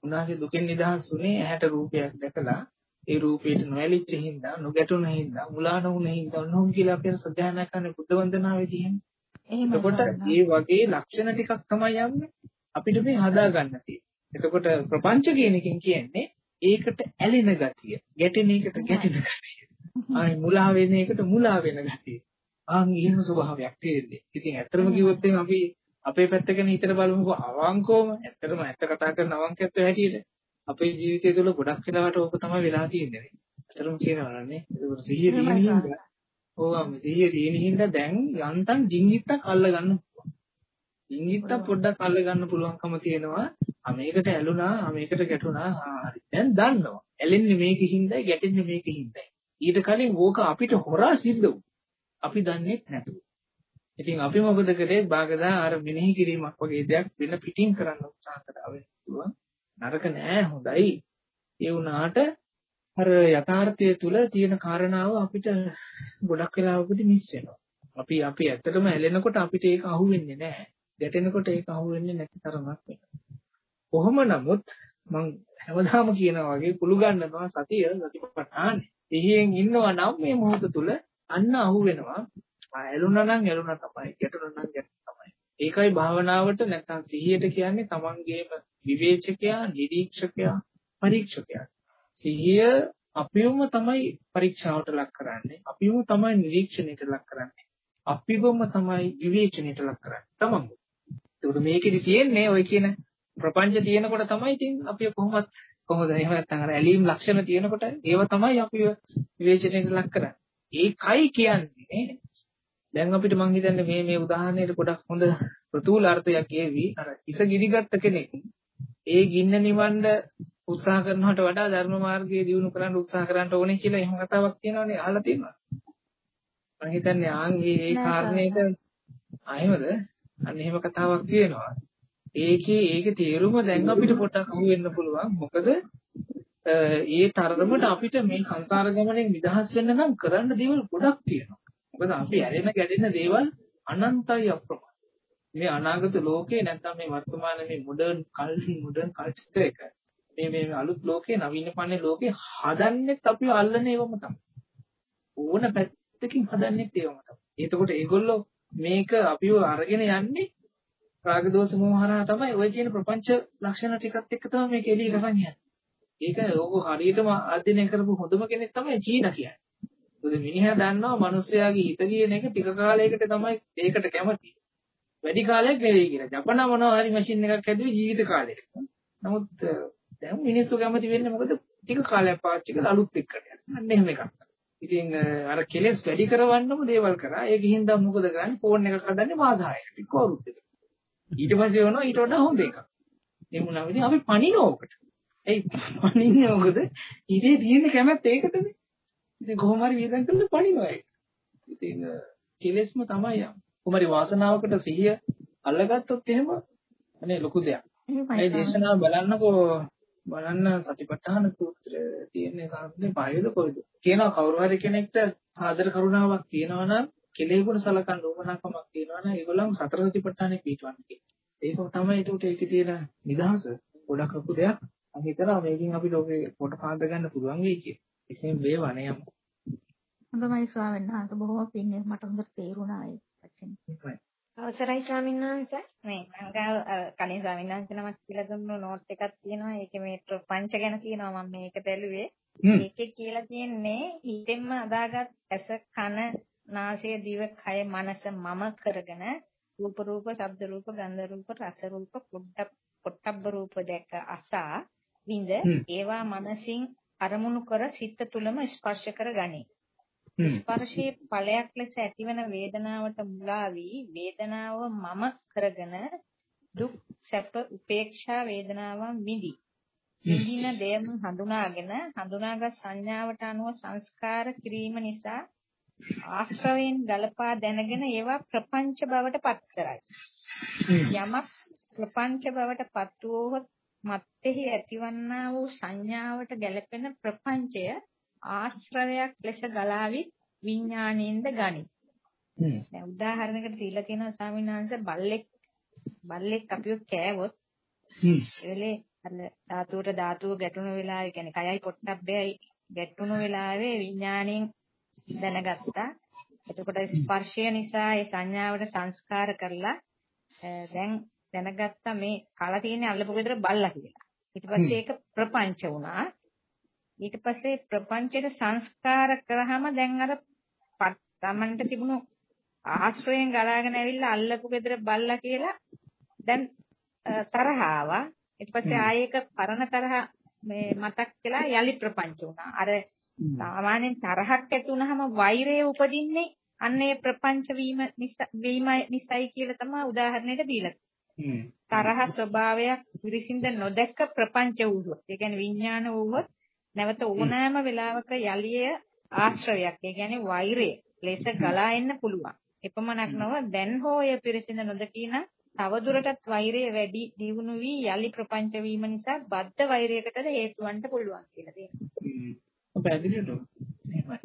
උන්වහන්සේ දුකෙන් නිදහස් වුණේ ඇහැට රූපයක් දැකලා ඒ රූපයට නොඇලිච්ච හින්දා නොගැටුණ හින්දා මුලා නොවුන හින්දා ඔන්නෝම් කියලා අපි සත්‍යයනා කරන බුද්ධ වන්දනාවේදී එහෙම. එතකොට මේ වගේ ලක්ෂණ ටිකක් තමයි යන්නේ අපිට මේ හදා ගන්න තියෙන්නේ. එතකොට ප්‍රපංච කියන එකෙන් කියන්නේ ඒකට ඇලෙන ගතිය, ගැටෙන එකට ගැටෙන ගතිය. ආයි මුලා වෙන එකට මුලා වෙන ගතිය. ආන් එහෙම ස්වභාවයක් තියෙන්නේ. ඉතින් ඇත්තම කිව්වොත් අපි අපේ පැත්තගෙන හිතට බලමුකෝ අවංකවම ඇත්තටම ඇත්ත කතා කරන අවංකත්වයට හැටියට අපේ ජීවිතය තුළ ගොඩක් වෙලාවට ඕක තමයි වෙලා තියෙන්නේ. ඇත්තටම කියනවා නේ. ඒක සිහිය දින හින්දා. ඕවා සිහිය දින හින්දා දැන් යන්තම් ඩිංගිත්තක් අල්ල ගන්න පුළුවන්. ඩිංගිත්තක් පොඩ්ඩක් අල්ල ගන්න පුළුවන්කම තියෙනවා. මේකට ඇලුනා, මේකට ගැටුණා. හරි. දැන් දන්නවා. ඇලෙන්නේ මේකෙහිඳයි, ගැටෙන්නේ මේකෙහිඳයි. ඊට කලින් ඕක අපිට හොරා සිද්ධ වුණා. අපි දන්නේ නැතුව. ඉතින් අපි මොකද කරේ? බාගදා අර මෙනෙහි කිරීමක් වගේ දෙයක් වෙන පිටින් කරන්න උත්සාහ කරා වෙනවා. නරක නෑ හොඳයි. ඒ වුණාට අර යථාර්ථය තුල තියෙන කාරණාව අපිට ගොඩක් වෙලාවකදී මිස් වෙනවා. අපි අපි ඇත්තටම ඇලෙනකොට අපිට ඒක අහුවෙන්නේ නැහැ. ගැටෙනකොට ඒක අහුවෙන්නේ නැති තරමක් වෙනවා. කොහොම නමුත් මම හැමදාම කියනවා වගේ පුළු ගන්නවා සතිය සතිපට්ඨානෙ. සිහියෙන් ඉන්නවා නම් මේ මොහොත තුල අන්න අහුවෙනවා. ඇලුනා නම් ඇලුනා තමයි. ගැටුණා නම් ගැටුණා තමයි. ඒකයි භාවනාවට නැත්නම් සිහියට කියන්නේ තමන්ගේම විවේචකයා, නිරීක්ෂකයා, පරීක්ෂකයා. සිහිය අපිවම තමයි පරීක්ෂාවට ලක් කරන්නේ. අපිවම තමයි නිරීක්ෂණයට ලක් කරන්නේ. අපිවම තමයි විවේචනයට ලක් කරන්නේ. තමන්ම. ඒකට මේකෙදි තියෙන්නේ ওই කියන ප්‍රපංච තියෙනකොට තමයි ඉතින් අපි කොහොමත් කොහොමද එහෙම නැත්නම් අර ඇලීම් ලක්ෂණ තියෙනකොට ඒව තමයි අපි විවේචනයට ලක් කරන්නේ. ඒකයි කියන්නේ දැන් අපිට මං හිතන්නේ මේ මේ උදාහරණයට ගොඩක් හොඳ ප්‍රතුල අර්ථයක් ඒවි අර ඉස ගිනිගත්ත කෙනෙක් ඒ ගින්න නිවන්න උත්සාහ කරනවට වඩා ධර්ම මාර්ගයේ දියුණු කරන්න උත්සාහ කරන්න ඕනේ කියලා එහෙම කතාවක් තියෙනවනේ අහලා තියෙනවා. මම හිතන්නේ ආන් මේ ඒ කාරණේට ආයෙමද අන්න එහෙම කතාවක් තියෙනවා. ඒකේ ඒකේ තේරුම දැන් අපිට පොඩ්ඩක් අහු වෙන්න පුළුවන්. මොකද ඒ තරමට අපිට මේ සංසාර ගමනෙන් නිදහස් වෙන්න නම් කරන්න දේවල් ගොඩක් තියෙනවා. මොකද අපි ඇලෙන ගැටෙන දේවල් අනන්තයි අප්‍රමාණ. මේ අනාගත ලෝකේ නැත්නම් මේ වර්තමාන මේ මොඩර්න් කල් මොඩර්න් කල්චර් එක මේ මේ අලුත් ලෝකේ නවීන පන්නේ ලෝකේ හදන්නෙත් අපි අල්ලන ඒවම තමයි. ඕන පැත්තකින් හදන්නෙත් ඒවම තමයි. එතකොට ඒගොල්ලෝ මේක අපිව අරගෙන යන්නේ රාග දෝෂ මොහ හරහා තමයි ඔය කියන ප්‍රපංච ලක්ෂණ ටිකත් එක්ක තමයි මේක එළියට අරන් යන්නේ. ඒක ඕක හරියටම අධ්‍යයනය කරපු හොඳම කෙනෙක් තමයි චීන කියන්නේ. මොකද මිනිහා දන්නවා මිනිස්යාගේ හිත කියන එක ටික කාලයකට තමයි ඒකට කැමති. වැඩි කාලයක් නෙවෙයි කියලා. ජපන මොනවා හරි මැෂින් එකක් හැදුවේ ජීවිත කාලෙට. නමුත් දැන් මිනිස්සු කැමති වෙන්නේ මොකද ටික කාලයක් පාවිච්චි කරලා අලුත් එක්කට යන්න. අන්න එහෙම එකක්. ඉතින් අර කෙලස් වැඩි කරවන්නම දේවල් කරා. ඒක හින්දා මොකද කරන්නේ? ෆෝන් එකක් හදන්නේ මාස 6කට. කවුරුත් එක. ඊට පස්සේ වෙනවා ඊට වඩා හොඳ එකක්. ඒ වුණාම ඉතින් අපි පණිනෝකට. ඒ පණින්නේ මොකද? ඉතේ තියෙන කැමැත්ත ඒකටනේ. ඉතින් කොහොම හරි වියදම් කරලා පණිනවා ඒක. ඉතින් කෙලස්ම තමයි යම්. කුමරි වාසනාවකට සිහිය අල්ලගත්තොත් එහෙම අනේ ලොකු දෙයක්. මේ දේශනාව බලන්නකෝ බලන්න සතිපට්ඨාන සූත්‍රය තියෙන කාරණේ පහේද කොයිද කියනවා කවුරු හරි කෙනෙක්ට ආදර කරුණාවක් තියෙනවා නම් කෙලෙහිගුණ සලකන්න උවමනාකමක් තියෙනවා නම් ඒගොල්ලන් සතර සතිපට්ඨානෙ පිටවන්න කියනවා. ඒක තමයි ඒකට ඒකේ තියෙන නිදහස. ගොඩක් ලොකු දෙයක්. මම හිතනවා මේකෙන් අපි ලෝකේ කොට පාද ගන්න පුළුවන් වෙයි කියලා. එසේම වේවනේ යමු. හොඳයි ස්වාමීන් වහන්සේ. බොහොම පිං මට හොඳට තේරුණා ඒ වචනේ. අවසරයි ස්වාමීන් වහන්සේ. මේ මංගාව කලින් ස්වාමීන් වහන්සේ නමක් කියලා දුන්නු නෝට් එකක් තියෙනවා. ඒකේ මේ පංච ගැන කියනවා මම මේක බැලුවේ. ඒකේ කියලා තියෙන්නේ හිතෙන්ම අදාගත් ඇස කන නාසය දිව කය මනස මම කරගෙන රූප රූප ශබ්ද රූප ගන්ධ රූප රස රූප පොට්ටබ්බ රූප දැක අසා විඳ ඒවා මනසින් අරමුණු කර සිත තුළම ස්පර්ශ කර ගනී. ස්පර්ශයේ ඵලයක් ලෙස ඇතිවන වේදනාවට මුලා වී වේදනාව මම කරගෙන දුක් සැප උපේක්ෂා වේදනාවන් විඳි. විඳින දෙයම හඳුනාගෙන හඳුනාගත් සංඥාවට අනුව සංස්කාර කිරීම නිසා ආශ්‍රවයෙන් ගලපා දැනගෙන ඒවා ප්‍රපංච බවට පත් කරයි. යමක් ප්‍රපංච බවට පත් වූහොත් මත්ෙහි ඇතිවන්නා වූ සංඥාවට ගැලපෙන ප්‍රපංචය ආශ්‍රවයක් ලෙස ගලාවි විඥාණයෙන්ද ගනි. දැන් උදාහරණයකට දීලා තියෙනවා ස්වාමීන් වහන්සේ බල්ලෙක් බල්ලෙක් අපිව කෑවොත් එවෙලේ අර ධාතුවට ධාතුව ගැටුණු වෙලාවේ කියන්නේ කයයි පොට්ටබ්බයයි ගැටුණු වෙලාවේ විඥාණයෙන් දැනගත්තා. එතකොට ස්පර්ශය නිසා ඒ සංඥාවට සංස්කාර කරලා දැන් දැනගත්තා මේ කල තියෙන අල්ලපු ගෙදර බල්ලා කියලා. ඊට පස්සේ ඒක ප්‍රපංච වුණා. ඊට පස්සේ ප්‍රපංචයට සංස්කාර කරාම දැන් අර තමන්ට තිබුණු ආශ්‍රයෙන් ගලාගෙන ඇවිල්ලා අල්ලපු ගෙදර බල්ලා කියලා දැන් තරහ ආවා. ඊට පස්සේ ආයේක පරණ තරහ මේ මතක් වෙලා යලි ප්‍රපංච වුණා. අර සාමාන්‍යයෙන් තරහක් ඇති වුනහම වෛරය උපදින්නේ අන්නේ ප්‍රපංච වීම නිසා නිසයි කියලා තමයි උදාහරණයක් දීලා තරහ ස්වභාවයක් විරිසින්ද නොදැක්ක ප්‍රපංච වූහොත් ඒ කියන්නේ විඥාන වූහොත් නැවත ඕනෑම වෙලාවක යලිය ආශ්‍රවයක් ඒ කියන්නේ වෛරය ලෙස ගලා එන්න පුළුවන් එපමණක් නොව දැන් හෝ එය පිරිසිඳ නොදකින තවදුරටත් වෛරය වැඩි දියුණු වී යලි ප්‍රපංච වීම නිසා බද්ධ වෛරයකටද හේතු වන්න පුළුවන් කියලා තියෙනවා. පැහැදිලිද? එහෙමයි.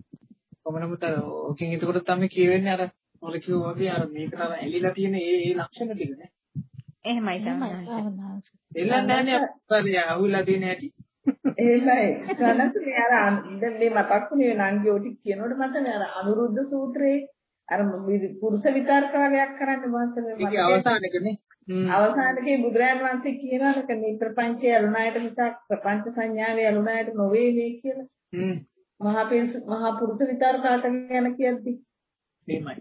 කොමනමුත් ඕකෙන් එතකොට තමයි කියවෙන්නේ අර ඔල කිව්වා වගේ අර මේකට අර ඇලිලා තියෙන ඒ ඒ ලක්ෂණ ටික නේ. එහෙමයි සමහරවිට. එල්ලන්නේ නැහැ අහුලා තියෙන හැටි. එහෙමයි. කනත් මේ අර දැන් මේ මතක් වුණේ නංගියෝ ටික කියනකොට මට අර අනුරුද්ධ සූත්‍රයේ අර පුරුෂ විතර්ක වගේක් කරන්න මාතර ඒක අවසානකනේ. අවසානකේ බුදුරයන් වහන්සේ කියනවානක මේ ප්‍රපංචය අලුණායට මිසක් ප්‍රපංච සංඥාවේ අලුණායට නොවේ මේ කියලා. හ්ම්. මහා මහා පුරුෂ විතර්කාට යන කියද්දි. එහෙමයි.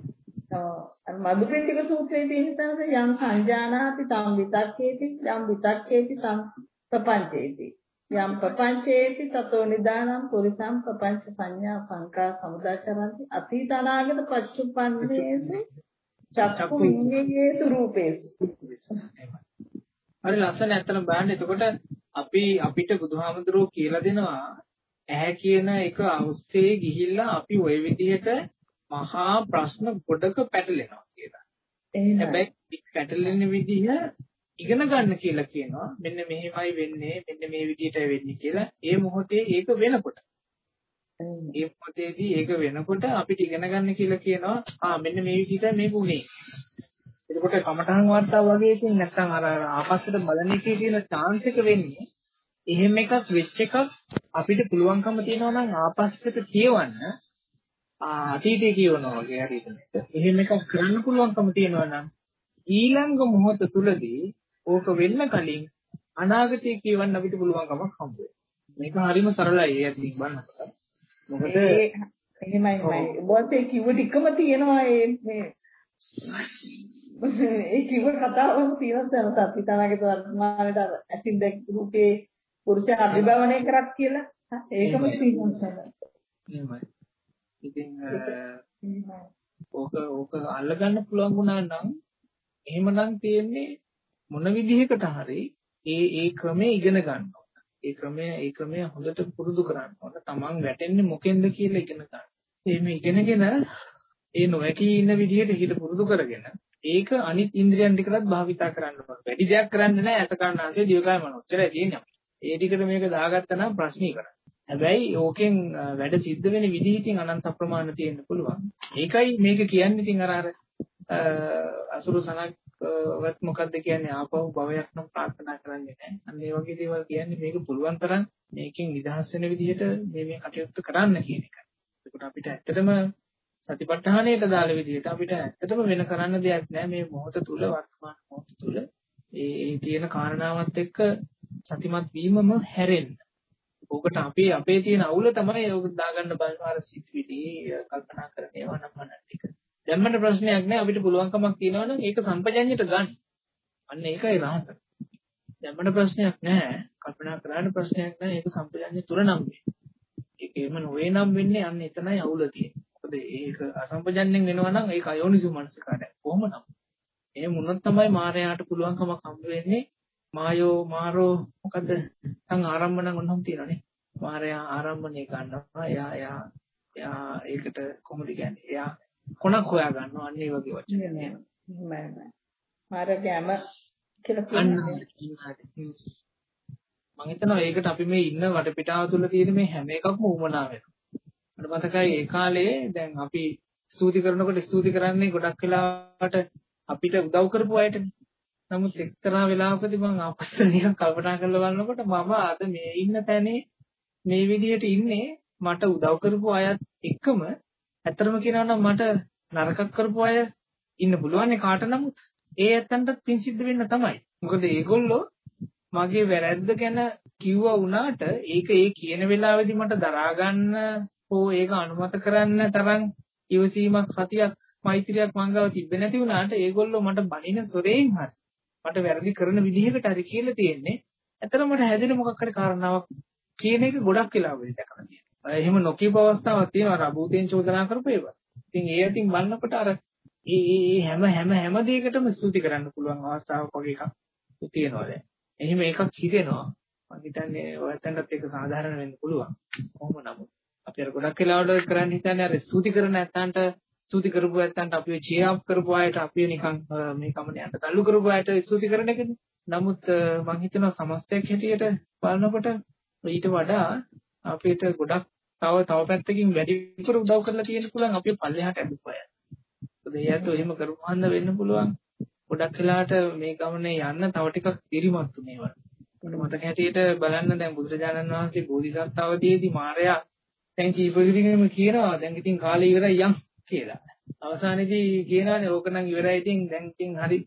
අර මදුපෙට්ටික සූත්‍රයේ තියෙන නිසා යම් සංජානාති තම් විතක්කේති යම් විතක්කේති තම් ප්‍රපංචේති. යම් ප්‍රපංචේති තතෝ නිදානම් පුරිසම් ප්‍රපංච සංඥා සංකා සමුදාචරಂತಿ අතීත අනාගත පච්චුප්පන්නේසු චක්කු විඤ්ඤේයේසු රූපේසු. හරි ලස්සන ඇත්තම බලන්න. එතකොට අපි අපිට බුදුහාමුදුරුවෝ කියලා දෙනවා ඇහැ කියන එක අවස්සේ ගිහිල්ලා අපි ওই විදිහට මහා ප්‍රශ්න ගොඩක පැටලෙනවා කියලා. හැබැයි පැටලෙන විදිහ ඉගෙන ගන්න කියලා කියනවා. මෙන්න මෙහෙමයි වෙන්නේ, මෙන්න මේ විදිහටයි වෙන්නේ කියලා. ඒ මොහොතේ ඒක වෙනකොට. ඒ මොහොතේදී ඒක වෙනකොට අපිට ඉගෙන ගන්න කියලා කියනවා. ආ මෙන්න මේ විදිහටයි මේක උනේ. එතකොට කමඨහන් වර්තාව වගේ ඉතින් නැත්තම් අර ආපස්සට බලන එකේ තියෙන chance එක වෙන්නේ එහෙම එකක් වෙච්ච එකක් අපිට පුළුවන්කම තියෙනවා නම් ආපස්සට කියවන්න අතීතයේ කියවනවා වගේ හරියට. එහෙම එකක් කරන්න පුළුවන්කම තියෙනවා නම් ඊළඟ මොහොත තුලදී ඕක වෙන්න කලින් අනාගතයේ කියවන්න අපිට පුළුවන්කමක් හම්බ මේක හරිම සරලයි ඒ අතින් බලනකොට. මොකද එහෙමයි මයි. ඔබත් ඒ කිව්ව ටිකම තියෙනවා මේ ඒ කිව්ව කතාවම තියෙනවා සරසත් හිතනාගේ වර්තමානයේ අර ඇසින් දැක් රූපේ පුරුෂ අභිභවනය කරත් කියලා ඒකම තියෙනවා එහෙමයි. ඉතින් ඕක ඕක අල්ලගන්න පුළුවන් වුණා නම් එහෙමනම් තියෙන්නේ මොන විදිහකට හරි ඒ ඒ ක්‍රමය ඉගෙන ගන්න. ඒ ක්‍රමය ඒ ක්‍රමය හොඳට පුරුදු කරන්න ඕන. Taman වැටෙන්නේ මොකෙන්ද කියලා ඉගෙන ගන්න. එහෙම ඉගෙනගෙන ඒ නොවැටී ඉන්න විදිහට හිත පුරුදු කරගෙන ඒක අනිත් ඉන්ද්‍රියන් ටිකටත් භාවිතා කරන්න ඕන. වැඩි දෙයක් කරන්න නැහැ කන්නාසේ දිවකය මනෝච්චරය තියෙනවා. ඒ ටිකට මේක දාගත්තා නම් ප්‍රශ්නී කරා. හැබැයි ඕකෙන් වැඩ සිද්ධ වෙන විදිහ ඉතින් අනන්ත ප්‍රමාණ තියෙන්න පුළුවන්. ඒකයි මේක කියන්නේ ඉතින් අර අර අසුරු සනක්වත් මොකද්ද කියන්නේ ආපහු භවයක් නම් ප්‍රාර්ථනා කරන්නේ නැහැ. අන්න ඒ වගේ දේවල් කියන්නේ මේක පුළුවන් තරම් මේකෙන් නිදහස් වෙන විදිහට මේ මේ කටයුතු කරන්න කියන එක. ඒකට අපිට ඇත්තටම සතිපට්ඨානයට දාල විදිහට අපිට ඇත්තටම වෙන කරන්න දෙයක් නැහැ මේ මොහොත තුල වර්තමාන මොහොත තුල ඒ තියෙන කාරණාවත් එක්ක සතිමත් වීමම හැරෙන්න. ඕකට අපේ අපේ තියෙන අවුල තමයි ඕක දාගන්න බලපාර සිත්විලි කල්පනා කරන ඒවා නම් මනන් ටික. දැම්මට ප්‍රශ්නයක් නෑ අපිට පුළුවන්කමක් තියෙනවා නම් ඒක සම්පජඤ්ඤයට ගන්න. අන්න ඒකයි රහස. දැම්මට ප්‍රශ්නයක් නෑ. කල්පනා කරාට ප්‍රශ්නයක් නෑ. ඒක සම්පජඤ්ඤය තුර නම් වෙන්නේ. ඒක එහෙම නොවේ නම් වෙන්නේ අන්න එතනයි අවුල තියෙන්නේ. මොකද ඒක අසම්පජඤ්ඤයෙන් වෙනවා නම් ඒක අයෝනිසු මනසිකාරය. කොහොම නම්. එහෙම වුණොත් තමයි මායයට පුළුවන්කමක් හම්බ වෙන්නේ. මායෝ මාරෝ මොකද්ද? සං ආරම්භණම් ඔන්නම තියෙනනේ. මායя ආරම්භණය ගන්නවා. එයා එයා එයා ඒකට කොහොමද කියන්නේ? එයා කොනක් හොයා ගන්නවා. අන්න ඒ වගේ වචන. නෑ මාරගෑම කියලා කියන්නේ. මම හිතනවා ඒකට අපි මේ ඉන්න වටපිටාව තුළ තියෙන මේ හැම එකක්ම උමනා වෙනවා. මට මතකයි ඒ කාලේ දැන් අපි ස්තුති කරනකොට ස්තුති කරන්නේ ගොඩක් වෙලාවට අපිට උදව් කරපු අයටනේ. නමුත් එක්තරා වෙලාවකදී මම අපස්ස නිකන් කල්පනා කරලා බලනකොට මම අද මේ ඉන්න තැනේ මේ විදිහට ඉන්නේ මට උදව් කරපු අයත් එක්කම ඇත්තටම කියනවා නම් මට නරකක් කරපු අය ඉන්න පුළුවන් කාට නමුත් ඒ ඇත්තන්ටත් පින් සිද්ධ වෙන්න තමයි. මොකද ඒගොල්ලෝ මගේ වැරැද්ද ගැන කිව්වා වුණාට ඒක ඒ කියන වෙලාවේදී මට දරා ගන්න හෝ ඒක අනුමත කරන්න තරම් ඉවසීමක් සතියක් මෛත්‍රියක් මංගව තිබෙන්නේ නැති වුණාට ඒගොල්ලෝ මට බනින සොරේන් හරි මට වැරදි කරන විදිහකට හරි කියලා තියෙන්නේ. ඇත්තටම මට හැදෙන මොකක් හරි කාරණාවක් කියන එක ගොඩක් වෙලාවෙදි දැකලා තියෙනවා. එහෙම නොකියපු අවස්ථාවක් තියෙනවා අබූතෙන් චෝදනා කරපු ඒවා. ඉතින් ඒ අතින් බලනකොට අර ඒ ඒ හැම හැම හැම දෙයකටම ස්තුති කරන්න පුළුවන් අවස්ථාවක් වගේ එකක් තියෙනවා දැන්. එහෙම එකක් හිතෙනවා. මම හිතන්නේ ඔයයන්ටත් ඒක සාධාරණ වෙන්න පුළුවන්. කොහොම නමුත් අපි අර ගොඩක් වෙලාවට කරන්න හිතන්නේ අර ස්තුති කරන නැත්තන්ට ස්තුති කරපු නැත්තන්ට අපිව චියර් අප් කරපු අයට අපිව නිකන් මේ කමන යන්න තල්ලු කරපු අයට ස්තුති කරන එකනේ. නමුත් මම හිතනවා සමස්තයක් හැටියට බලනකොට ඊට වඩා අපිට ගොඩක් තව තව පැත්තකින් වැඩිපුර උදව් කරලා තියෙන්න පුළුවන් අපිව පල්ලෙහාට ඇදපු අය. මොකද ඒ අතෝ එහෙම කරුවාන්න වෙන්න පුළුවන්. ගොඩක් වෙලාට මේ ගමනේ යන්න තව ටිකක් දිරිමත් උනේවා. මට මතක හැටියට බලන්න දැන් බුදුරජාණන් වහන්සේ බෝධිසත්ව අවදීදී මාරයා දැන් කීපෙකින්ම කියනවා දැන් ඉතින් කාලේ ඉවරයි යම් කියලා. අවසානයේදී කියනවානේ ඕක නම් ඉවරයි ඉතින් දැන් ඉතින් හරි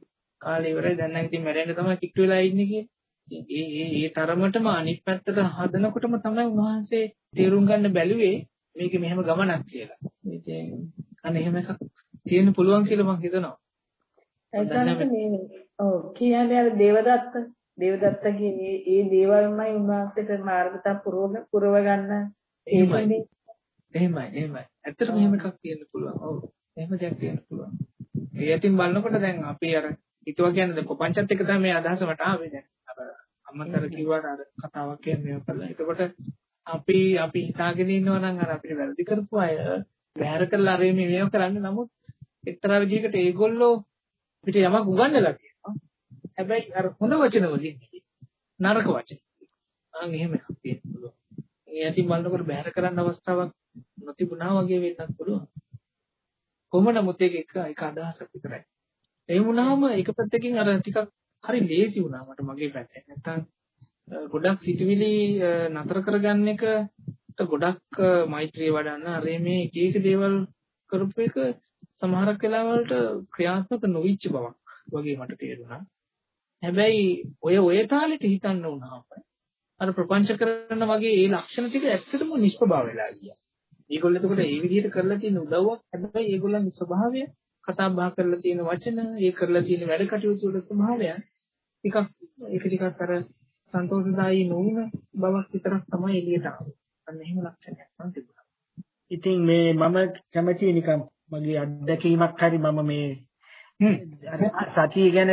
කාලේ ඉවරයි දැන් නම් ඉතින් මැරෙන්න තමයි කිට්ටු වෙලා ඉන්නේ කියලා. ඒ ඒ ඒ තරමටම අනිත් පැත්තට හදනකොටම තමයි උන්වහන්සේ තේරුම් ගන්න බැලුවේ මේක මෙහෙම ගමනක් කියලා. ඉතින් අනේ එහෙම එකක් තියෙන්න පුළුවන් කියලා මම හිතනවා. එතනට මේ ඔව් කියන්නේ අර දේවදත්ත දේවදත්තගේ මේ ඒ දේවල්මයි උන්වහන්සේට මාර්ගත පුරව පුරව ගන්න එහෙමයි එහෙමයි එහෙමයි ඇත්තටම එහෙම එකක් තියෙන්න පුළුවන්. ඔව්. එහෙම දෙයක් තියෙන්න පුළුවන්. ඒ යටින් බලනකොට දැන් අපි අර හිතුවා කියන්නේ දැන් කොපංචත් එක තමයි මේ අදහස මට ආවේ. දැන් අර අම්මතර කිව්වට අර කතාවක් කියන්නේ කළා එතකොට අපි අපි හිතාගෙන ඉන්නවා නම් අර අපිට වැරදි කරපු අය වැහැර කරලා අර මේ මේව කරන්නේ. නමුත් එක්තරා විදිහකට ඒගොල්ලෝ අපිට යමක් උගන්වලා තියෙනවා. හැබැයි අර හොඳ වචන වලින් නරක වචන. ආන් එහෙම එකක් තියෙන්න පුළුවන්. ඒ ඇති බලනකොට බැහැර කරන්න අවස්ථාවක් නොතිබුණා වගේ වෙන්නත් පුළුවන්. කොහොම නමුත් ඒක එක එක අදහසක් විතරයි. ඒ වුණාම එක පැත්තකින් අර ටිකක් හරි ලේසි වුණා මට මගේ පැත්තෙන්. නැත්තම් ගොඩක් සිතුවිලි නතර කරගන්න එක ගොඩක් මෛත්‍රිය වඩන්න අර මේ එක එක දේවල් කරපු එක සමහරක් වෙලාවලට ක්‍රියාත්මක නොවිච්ච බවක් වගේ මට තේරුණා. හැබැයි ඔය ඔය තාලෙට හිතන්න වුණාම අර ප්‍රපංච කරන වගේ ඒ ලක්ෂණ ටික ඇත්තටම නිෂ්පභාව වෙලා ගියා. ඒගොල්ලෝ එතකොට ඒ විදිහට කරලා තියෙන උදව්වක් හැබැයි ඒගොල්ලන්ගේ ස්වභාවය කතා බහ කරලා තියෙන වචන, ඒ කරලා තියෙන වැඩ කටයුතු වල ස්වභාවය ටිකක් ඒක ටිකක් අර සන්තෝෂදායී නොවුන බවක් විතරක් තමයි එළියට ආවේ. අන්න එහෙම ලක්ෂණයක් මම තිබුණා. ඉතින් මේ මම කැමති නිකන් මගේ අත්දැකීමක් හරි මම මේ සතිය ගැන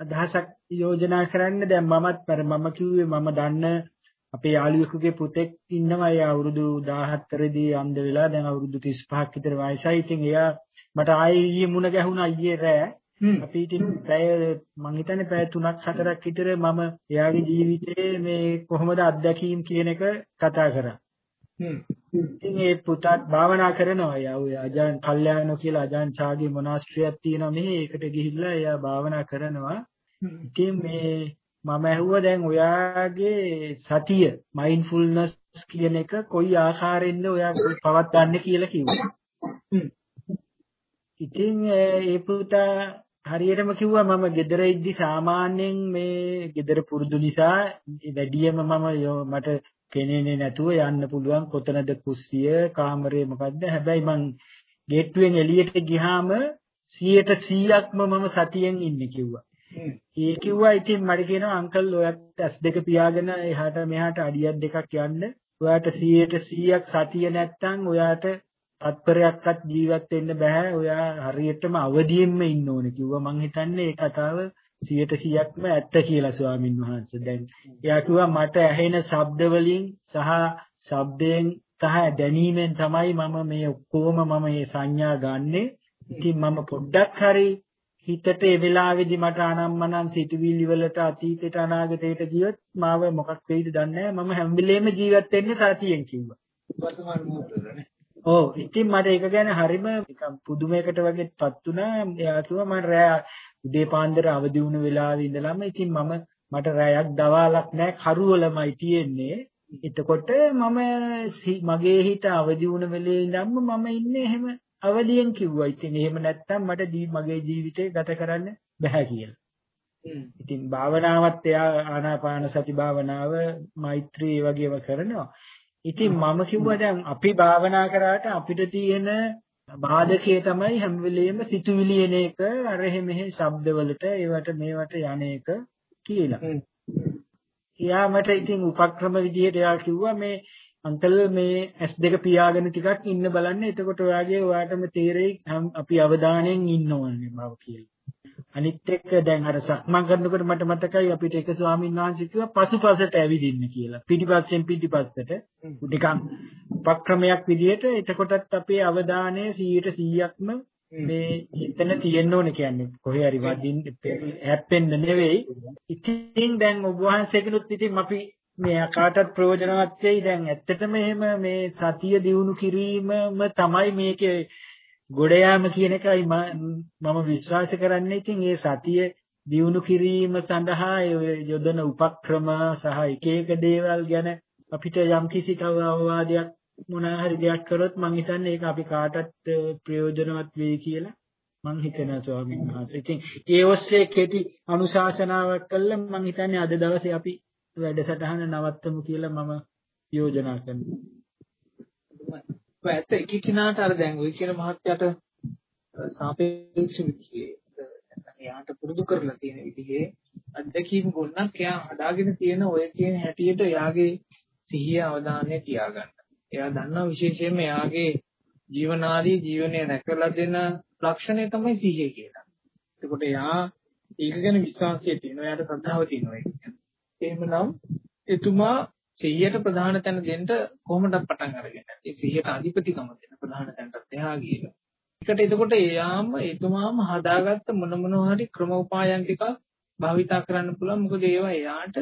අදහසක් යෝජනා කරන්න දැන් මමත් අර මම කිව්වේ මම දන්න අපේ යාළුවෙකුගේ පුතෙක් ඉන්නවා එයා අවුරුදු 17 දී අන්ධ වෙලා දැන් අවුරුදු 35ක් විතර වයසයි. ඉතින් එයා මට ආයේ ඊයේ මුණ ගැහුණා ඊයේ රෑ. අපි ඉතින් පැය මං හිතන්නේ පැය 3ක් 4ක් විතර මම එයාගේ ජීවිතේ මේ කොහොමද අත්දැකීම් කියන එක කතා කරා. ඉතින් ඒ පුතත් භාවනා කරනවා. යා අජාන් කල්යාණෝ කියලා අජාන් චාගේ මොනාස්ට්‍රියක් තියෙනවා මෙහි. ඒකට ගිහිල්ලා එයා භාවනා කරනවා. ඉතින් මේ මම ඇහුවා දැන් ඔයාගේ සතිය මයින්ඩ්ෆුල්නස් කියන එක කොයි ආකාරයෙන්ද ඔයා පවත්වන්නේ කියලා කිව්වා. ඉතින් ඒ පුතා හරියටම කිව්වා මම ගෙදර ඉද්දි සාමාන්‍යයෙන් මේ ගෙදර පුරුදු නිසා වැඩියම මම මට පෙනෙන්නේ නැතුව යන්න පුළුවන් කොතනද කුස්සිය කාමරේ මොකද්ද හැබැයි මං ගේට්ටුවෙන් එළියට ගියාම 100%ක්ම මම සතියෙන් ඉන්නේ කිව්වා. ඒ කිව්වා ඉතින් මට කියනවා අංකල් ඔයත් ඇස් දෙක පියාගෙන එහාට මෙහාට අඩියක් දෙකක් යන්න. ඔයාට 100%ක් සතිය නැත්තම් ඔයාට තත්පරයක්වත් ජීවත් වෙන්න බෑ. ඔයා හරියටම අවදියෙන්ම ඉන්න ඕනේ කිව්වා. මං හිතන්නේ ඒ කතාව 100%ක්ම ඇත්ත කියලා ස්වාමින් වහන්සේ. දැන් එයා කිව්වා මට ඇහෙන ශබ්ද වලින් සහ ශබ්දයෙන් සහ දැනීමෙන් තමයි මම මේ ඔක්කොම මම මේ සංඥා ගන්නෙ. ඉතින් මම පොඩ්ඩක් හරි හිතට ඒ වෙලාවේදී මට අනම්මනම් සිතුවිලි වලට අතීතයට අනාගතයට ගියොත් මාව මොකක් වෙයිද දන්නේ මම හැම වෙලේම ජීවත් වෙන්නේ සතියෙන් කිව්වා. වර්තමාන මොහොතේනේ. ඔව් ඉතින් මට ඒක ගැන හරිම නිකන් පුදුමයකට වගේපත් වුණා. එයා කිව්වා මම රෑ උදේ පාන්දර අවදි වුණ වෙලාවේ ඉඳලම ඉතින් මම මට රැයක් දවාලක් නැහැ කරුවලමයි තියෙන්නේ. එතකොට මම මගේ හිත අවදි වුණ වෙලේ ඉඳන්ම මම ඉන්නේ එහෙම අවදියෙන් කිව්වා. ඉතින් එහෙම නැත්තම් මට මගේ ජීවිතේ ගත කරන්න බෑ කියලා. ඉතින් භාවනාවත් එයා ආනාපාන සති භාවනාව මෛත්‍රී වගේම කරනවා. ඉතින් මම කිව්වා දැන් අපි භාවනා කරාට අපිට තියෙන බාධකයේ තමයි හැම වෙලෙම සිතුවිලි එන එක අර මෙහෙ ශබ්දවලට ඒවට මේවට යන එක කියලා. එයා මට ඉතින් උපක්‍රම විදියට එයා කිව්වා මේ අන්කල් මේ S2 පියාගෙන ටිකක් ඉන්න බලන්න එතකොට ඔයාගේ ඔයාටම තේරෙයි අපි අවධානයෙන් ඉන්න ඕනේ බව කියලා. අනිත් එක දැන් අර සක්මන් කරනකොට මට මතකයි අපිට එක ස්වාමීන් වහන්සේ කිව්වා පසුපසට ඇවිදින්න කියලා. පිටිපස්සෙන් පිටිපස්සට නිකන් උපක්‍රමයක් විදියට එතකොටත් අපේ අවධානය 100%ක්ම මේ එතන තියෙන්න ඕනේ කියන්නේ කොහේ හරි වදින්න හැප්පෙන්න නෙවෙයි. ඉතින් දැන් ඔබ වහන්සේකිනුත් ඉතින් අපි මේ කාටත් ප්‍රයෝජනවත් වෙයි දැන් ඇත්තටම එහෙම මේ සතිය දියුණු කිරීමම තමයි මේකේ ගොඩ යාම කියන එකයි මම විශ්වාස කරන්නේ. ඉතින් ඒ සතිය දියුණු කිරීම සඳහා යොදන උපක්‍රම සහ එක එක දේවල් ගැන අපිට යම් කිසි අවවාදයක් මොනවා හරි දෙයක් කරොත් මම හිතන්නේ ඒක අපි කාටත් ප්‍රයෝජනවත් වෙයි කියලා මම හිතනවා ස්වාමීන් වහන්සේ. ඉතින් ඒ ඔස්සේ කෙටි අනුශාසනාවක් කළා මම හිතන්නේ අද දවසේ අපි වැඩසටහන නවත්තමු කියලා මම යෝජනා කරනවා. ඔය ඇත්ත එක කිනාට අර දැන් ඔය කියන මහත්යට සාපේක්ෂ විදිහේ එයාට පුරුදු කරලා තියෙන විදිහේ අත්දැකීම් ගොන්නක් එයා හදාගෙන තියෙන ඔය කියන හැටියට එයාගේ සිහිය අවධානය තියාගන්න. එයා දන්නා විශේෂයෙන්ම එයාගේ ජීවනාදී ජීවනය රැකලා දෙන ලක්ෂණය තමයි සිහිය කියලා. එතකොට එයා ඒක ගැන විශ්වාසය තියෙනවා. එයාට ශ්‍රද්ධාව තියෙනවා ඒක. එහෙමනම් එතුමා 100ට ප්‍රධාන තැන දෙන්න කොහොමද පටන් අරගෙන ඒ 100ට අධිපතිකම දෙන ප්‍රධාන තැනටත් එහා ගිහින්. ඒකට එතකොට එයාම එතුමාම හදාගත්ත මොන මොනවා හරි ක්‍රම උපායන් ටික භාවිතා කරන්න පුළුවන්. මොකද ඒවා එයාට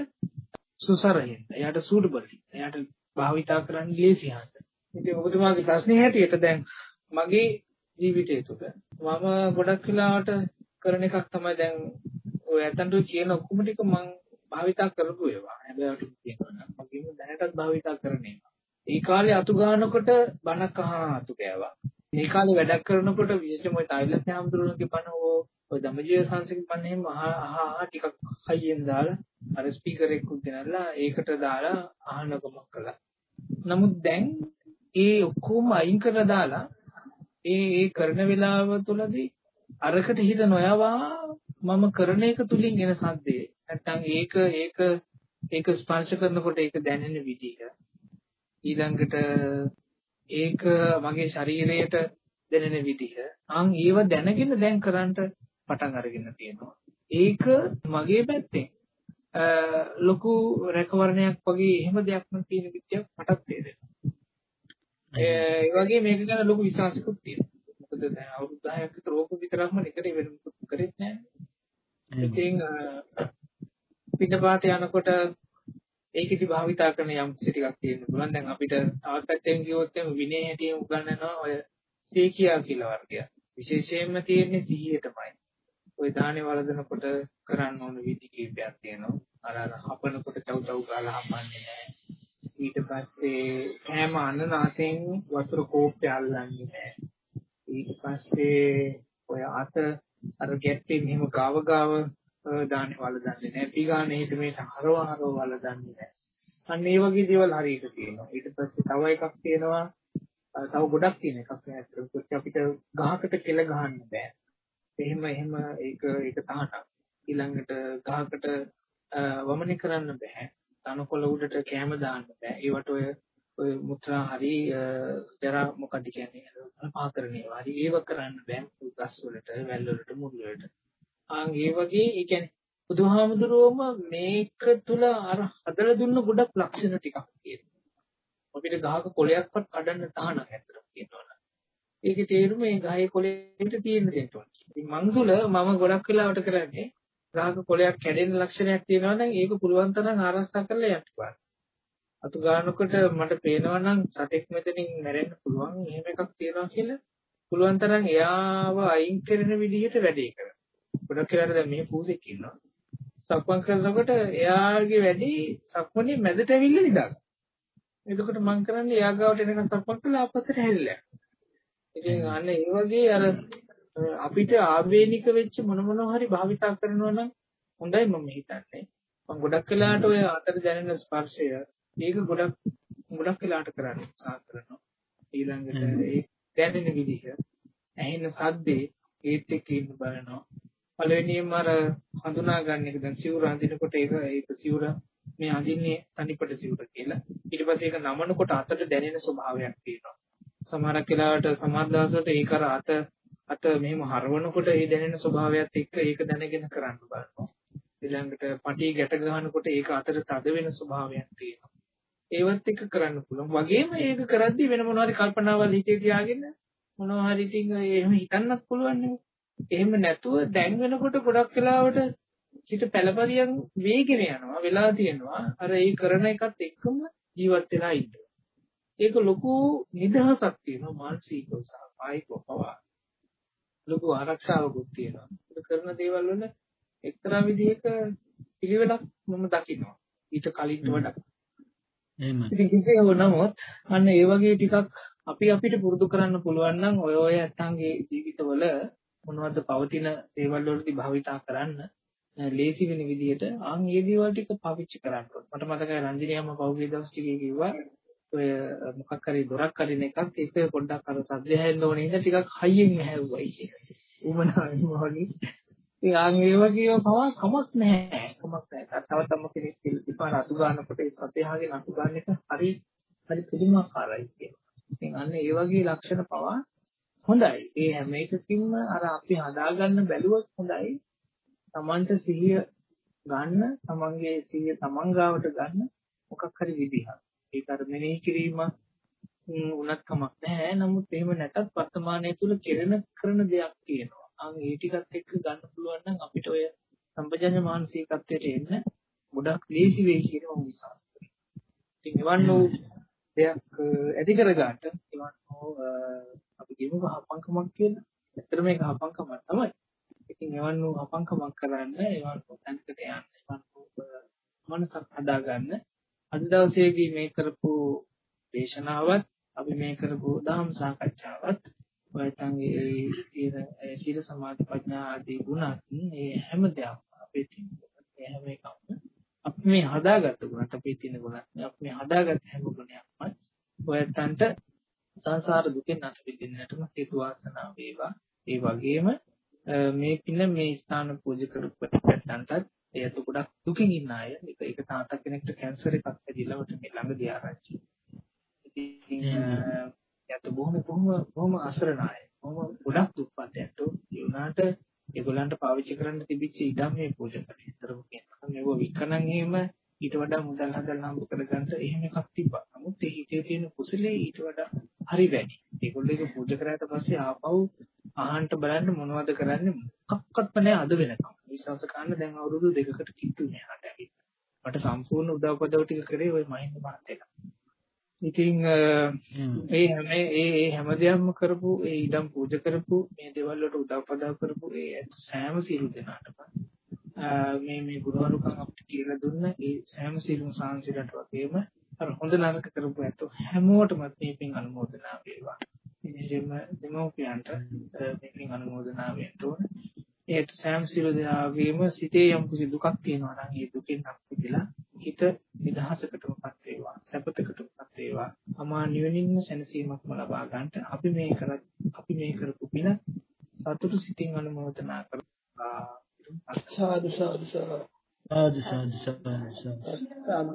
සුසරයෙන්. එයාට සූටබල්. එයාට භාවිතා කරන්න ලේසි හරියට. ඉතින් ඔබතුමාගේ ප්‍රශ්නේ හැටියට දැන් මගේ ජීවිතය තුළ මම ගොඩක් වෙලාවට කරන එකක් තමයි දැන් ඔය ඇතන්ට කියන ඔක්කොම ටික මම භාවිතා කරපු ඒවා. හැබැයි කියනවා මගේම දැනටත් භාවිතා කරන ඒවා. ඒ කාලේ අතු ගන්නකොට බණක් අහන අතු කෑවා. මේ කාලේ වැඩක් කරනකොට විශේෂයෙන්ම ඔය තායිලන්ත හැමදෙරුණුගේ බණ ඕ ඔය ධම්මජීව සංසකේ බණ එහෙම අහ අහ ටිකක් හයියෙන් දාලා අර ස්පීකර් එකකුත් ගෙනල්ලා ඒකට දාලා අහනකමක් කළා. නමුත් දැන් ඒ ඔක්කොම අයින් කරලා දාලා ඒ ඒ කරන වෙලාව තුළදී අරකට හිත නොයවා මම කරන එක තුලින් එන සද්දේ. නැත්තම් ඒක ඒක ඒක ස්පර්ශ කරනකොට ඒක දැනෙන විදිහ. ඊළඟට ඒක මගේ ශරීරයට දැනෙන විදිහ. අන් ඒව දැනගෙන දැන් කරන්න පටන් අරගෙන තියෙනවා. ඒක මගේ පැත්තෙන් ලොකු රැකවරණයක් වගේ එහෙම දෙයක් නම් තියෙන විදියක් මටත් තේරෙනවා. ඒ වගේ මේක ගැන ලොකු විශ්වාසකුත් තියෙනවා. මොකද දැන් අවුරුදු 10ක් විතර ඕක විතරක්ම නිතර වෙන කරෙත් නැහැ. ඉතින් පිටපාත යනකොට ඒකෙදි භාවිතා කරන යම් කිසි ටිකක් තියෙන්න පුළුවන්. දැන් අපිට තවත් පැත්තෙන් කිව්වොත් එම විනය හැටියෙන් උගන්වනවා ඔය සීකියා කියලා වර්ගයක්. විශේෂයෙන්ම තියෙන්නේ සිහිය තමයි. ඔය දානේ වළඳනකොට කරන්න ඕන විදි කීපයක් තියෙනවා. අර අර හපනකොට චව් චව් ගාලා හපන්නේ නැහැ. ඊට පස්සේ කෑම අනනාතෙන් වතුර කෝප්පය අල්ලන්නේ නැහැ. ඊට පස්සේ ඔය අත අර ගැට්ටේ මෙහෙම ගාව ගාව දාන්නේ වල දන්නේ නැහැ. පිගානේ හිට මේට හරව හරව වල දන්නේ නැහැ. අන්න ඒ වගේ දේවල් හරියට තියෙනවා. ඊට පස්සේ තව එකක් තියෙනවා තව ගොඩක් තියෙන එකක් ඇත්තට අපිට ගහකට කෙල ගහන්න බෑ. එහෙම එහෙම ඒක ඒක තහනක්. ඊළඟට ගහකට වමනේ කරන්න බෑ. තනකොළ උඩට කැම දාන්න බෑ. ඒවට ඔය ඔය මුත්‍රා හරි ජරා මොකක්ද කියන්නේ පාකරන ඒවා හරි ඒව කරන්න බෑ. ගස් වලට, වැල් වලට, මුල් වලට. ආන් ඒ වගේ ඒ කියන්නේ බුදුහාමුදුරුවෝම මේක තුල අර හදලා දුන්න ගොඩක් ලක්ෂණ ටිකක් තියෙනවා. අපිට ගහක කොළයක්වත් කඩන්න තහනම් ඇත්තට කියනවා. ඒකේ තේරුම මේ ගහේ කොළේට තියෙන දෙයක්. ඉතින් මං තුල මම ගොඩක් වෙලාවට කරන්නේ ගහක කොළයක් කැඩෙන ලක්ෂණයක් තියෙනවා නම් ඒක පුළුවන් තරම් ආරක්ෂා කරලා යන්න බලන්න. අතු ගන්නකොට මට පේනවා නම් සතෙක් මෙතනින් මැරෙන්න පුළුවන් එහෙම එකක් තියෙනවා කියලා පුළුවන් තරම් එයාව අයින් කරන විදිහට වැඩේ කරනවා. ගොඩක් වෙලාවට දැන් මේ පූසෙක් ඉන්නවා. සක්මන් කරනකොට එයාගේ වැඩි සක්මනේ මැදට ඇවිල්ලා ඉඳගන්න. එතකොට මම කරන්නේ එයා ගාවට එනකන් සක්මන් කරලා ආපස්සට හැරිලා. ඉතින් අන්න ඒ වගේ අර අපිට ආවේනික වෙච්ච මොන මොනවා හරි භාවිතා කරනවා නම් හොඳයි මම හිතන්නේ. මම ගොඩක් වෙලාට ඔය අතර දැනෙන ස්පර්ශය ඒක ගොඩක් ගොඩක් වෙලාට කරන්න උත්සාහ කරනවා. ඊළඟට ඒ දැනෙන විදිහ, ඇහෙන සද්දේ ඒත් එක්ක ඉන්න බලනවා. පළවෙනියෙන්ම අර හඳුනා ගන්න එක දැන් සිවුර අඳිනකොට ඒක ඒක සිවුර මේ අඳින්නේ තනිපට සිවුර කියලා. ඊට පස්සේ ඒක නමනකොට අතට දැනෙන ස්වභාවයක් තියෙනවා. සමහරක් වෙලාවට සමහර දවසට ඒක අර අත අත මෙහෙම හරවනකොට ඒ දැනෙන ස්වභාවයත් එක්ක ඒක දැනගෙන කරන්න බලනවා. ඊළඟට පටි ගැට ගන්නකොට ඒක අතට තද වෙන ස්වභාවයක් තියෙනවා. ඒවත් එක්ක කරන්න පුළුවන්. වගේම ඒක කරද්දි වෙන මොනවා හරි කල්පනාවල් හිතේ තියාගෙන මොනවා හරි ඉතින් එහෙම හිතන්නත් පුළුවන් නේ. එහෙම නැතුව දැන් වෙනකොට ගොඩක් වෙලාවට හිත පළපරියන් වේගෙන යනවා වෙලා තියෙනවා අර ඒ කරන එකත් එක්කම ජීවත් වෙලා ඉන්න. ඒක ලොකු නිදහසක් තියෙනවා මානසිකව සහ කායිකව පවා. ලොකු ආරක්ෂාවකුත් තියෙනවා. ඒක කරන දේවල් වල එක්තරා විදිහක පිළිවෙලක් මම දකිනවා. ඊට කලින් වඩා. එහෙමයි. ඉතින් කෙසේ නමුත් අන්න ඒ වගේ ටිකක් අපි අපිට පුරුදු කරන්න පුළුවන් නම් ඔය ඔය ඇත්තන්ගේ ජීවිතවල මොනවද පවතින දේවල් වලදී භාවිතා කරන්න ලේසි වෙන විදිහට ආන් මේ දේවල් ටික පාවිච්චි කරන්න ඕනේ. මට මතකයි රංජිනිය අම්මා පහුගිය දවස් ටිකේ කිව්වා ඔය මොකක් හරි දොරක් අරින එකක් ඒක පොඩ්ඩක් අර සද්ද හැෙන්න ඕනේ ඉඳ ටිකක් හයියෙන් ඇහැව්වයි කියලා. උමනායි මොහොලි. ඒ ආන් ඒ වගේ පවා කමක් නැහැ. කමක් නැහැ. තව තම කෙනෙක් ඉතිපාර අතු ගන්නකොට ඒ සතේහාගේ අතු ගන්න එක හරි හරි පුදුමාකාරයි කියනවා. ඉතින් අන්න ඒ වගේ ලක්ෂණ පවා හොඳයි. ඒ හැම එකකින්ම අර අපි හදාගන්න බැලුවොත් හොඳයි. Tamanට සිහිය ගන්න, Tamanගේ සිහිය Taman ගාවට ගන්න මොකක් හරි විදිහක්. ඒක අර මෙනෙහි කිරීම උනත් කමක් නැහැ. නමුත් එහෙම නැතත් වර්තමානයේ තුල කෙරෙන කරන දෙයක් තියෙනවා. අන් ඒ ටිකත් එක්ක ගන්න පුළුවන් නම් අපිට ඔය සම්පජඤ්ඤ මානසිකත්වයට එන්න ගොඩක් ලේසි වෙයි කියලා මම විශ්වාස කරනවා. ඉතින් එවන් වූ දෙයක් ඇති කරගන්න එවන් වූ අපි කියමු හපංකමක් කියලා. ඇත්තට මේක හපංකමක් තමයි. ඉතින් එවන් වූ හපංකමක් කරන්න එවන් වූ තැනකට යන්න එවන් වූ මනසක් හදාගන්න අද දවසේදී මේ කරපු දේශනාවත් අපි මේ කරපු දහම් සාකච්ඡාවත් ඔයතන්ගේ ඒ සීල සමාධි ප්‍රඥා ආදී ගුණත් ඒ හැම දෙයක්ම අපේ තියෙන ඒ හැම එකක්ම අපි මේ හදාගත්ත ගුණත් අපේ තියෙන ගුණත් අපි මේ හදාගත්ත හැම ගුණයක්ම ඔයතන්ට සංසාර දුකෙන් අත මිදෙන්නටම හේතු වාසනා වේවා ඒ වගේම මේ පින මේ ස්ථාන පූජා කරපු පැත්තන්ටත් එයත් ගොඩක් දුකින් ඉන්න අය ඒක ඒක තාත්තා කෙනෙක්ට කැන්සර් එකක් ඇදිලාවට මේ ළඟදී ආරංචි. ඉතින් එයත් බොහොම බොහොම බොහොම අසරණ අය. බොහොම ගොඩක් දුක්පත් ඇත්තෝ. ඒ වුණාට ඒගොල්ලන්ට පාවිච්චි කරන්න තිබිච්ච ඉඩම් මේ පූජා කරේ. ඒතරම කියනවා. මේව විකනන් එහෙම ඊට වඩා මුදල් හදලා හම්බ කරගන්න එහෙම එකක් තිබ්බා. නමුත් ඒ හිතේ තියෙන කුසලයේ ඊට වඩා හරි වැඩි. ඒගොල්ලෝ ඒක පූජා කරාට පස්සේ ආපහු අහන්න බලන්න මොනවද කරන්නේ මොකක්වත්ම නැහැ අද වෙනකම්. විශ්වාස කරන්න දැන් අවුරුදු දෙකකට කිට්ටු නෑ හට මට සම්පූර්ණ උදව් පදව් ටික කරේ ওই මහින්ද මහත්තයා. ඉතින් ඒ හැම ඒ ඒ හැමදේම කරපු ඒ ඉඩම් පූජා කරපු මේ දේවල් වලට උදව් පදව් කරපු ඒ සෑම සියලු දෙනාටම මේ මේ ගුරුවරුකම් අපිට කියලා දුන්න ඒ සෑම සියලුම සාංශිරට වගේම අර හොඳ නරක කරපු ඇත්තෝ හැමෝටම මේ පින් අනුමෝදනා වේවා. විශේෂයෙන්ම දෙමෝපියන්ට මේකෙන් අනුමෝදනා වෙන්න ඕන. ඒත් සෑම සියලු දෙනාගේම සිතේ යම් කිසි දුකක් තියෙනවා නම් ඒ දුකෙන් අපිටලා හිත නිදහසකටමපත් සපතකටපත් වේවා. අමා නිවනින්ම සැනසීමක්ම ලබා ගන්නට අපි මේ කරත් අපි මේ කරපු පින සතුටු සිතින් අනුමෝදනා කරා. සාදු සාදු සාදු සාදු සාදු සාදු සාදු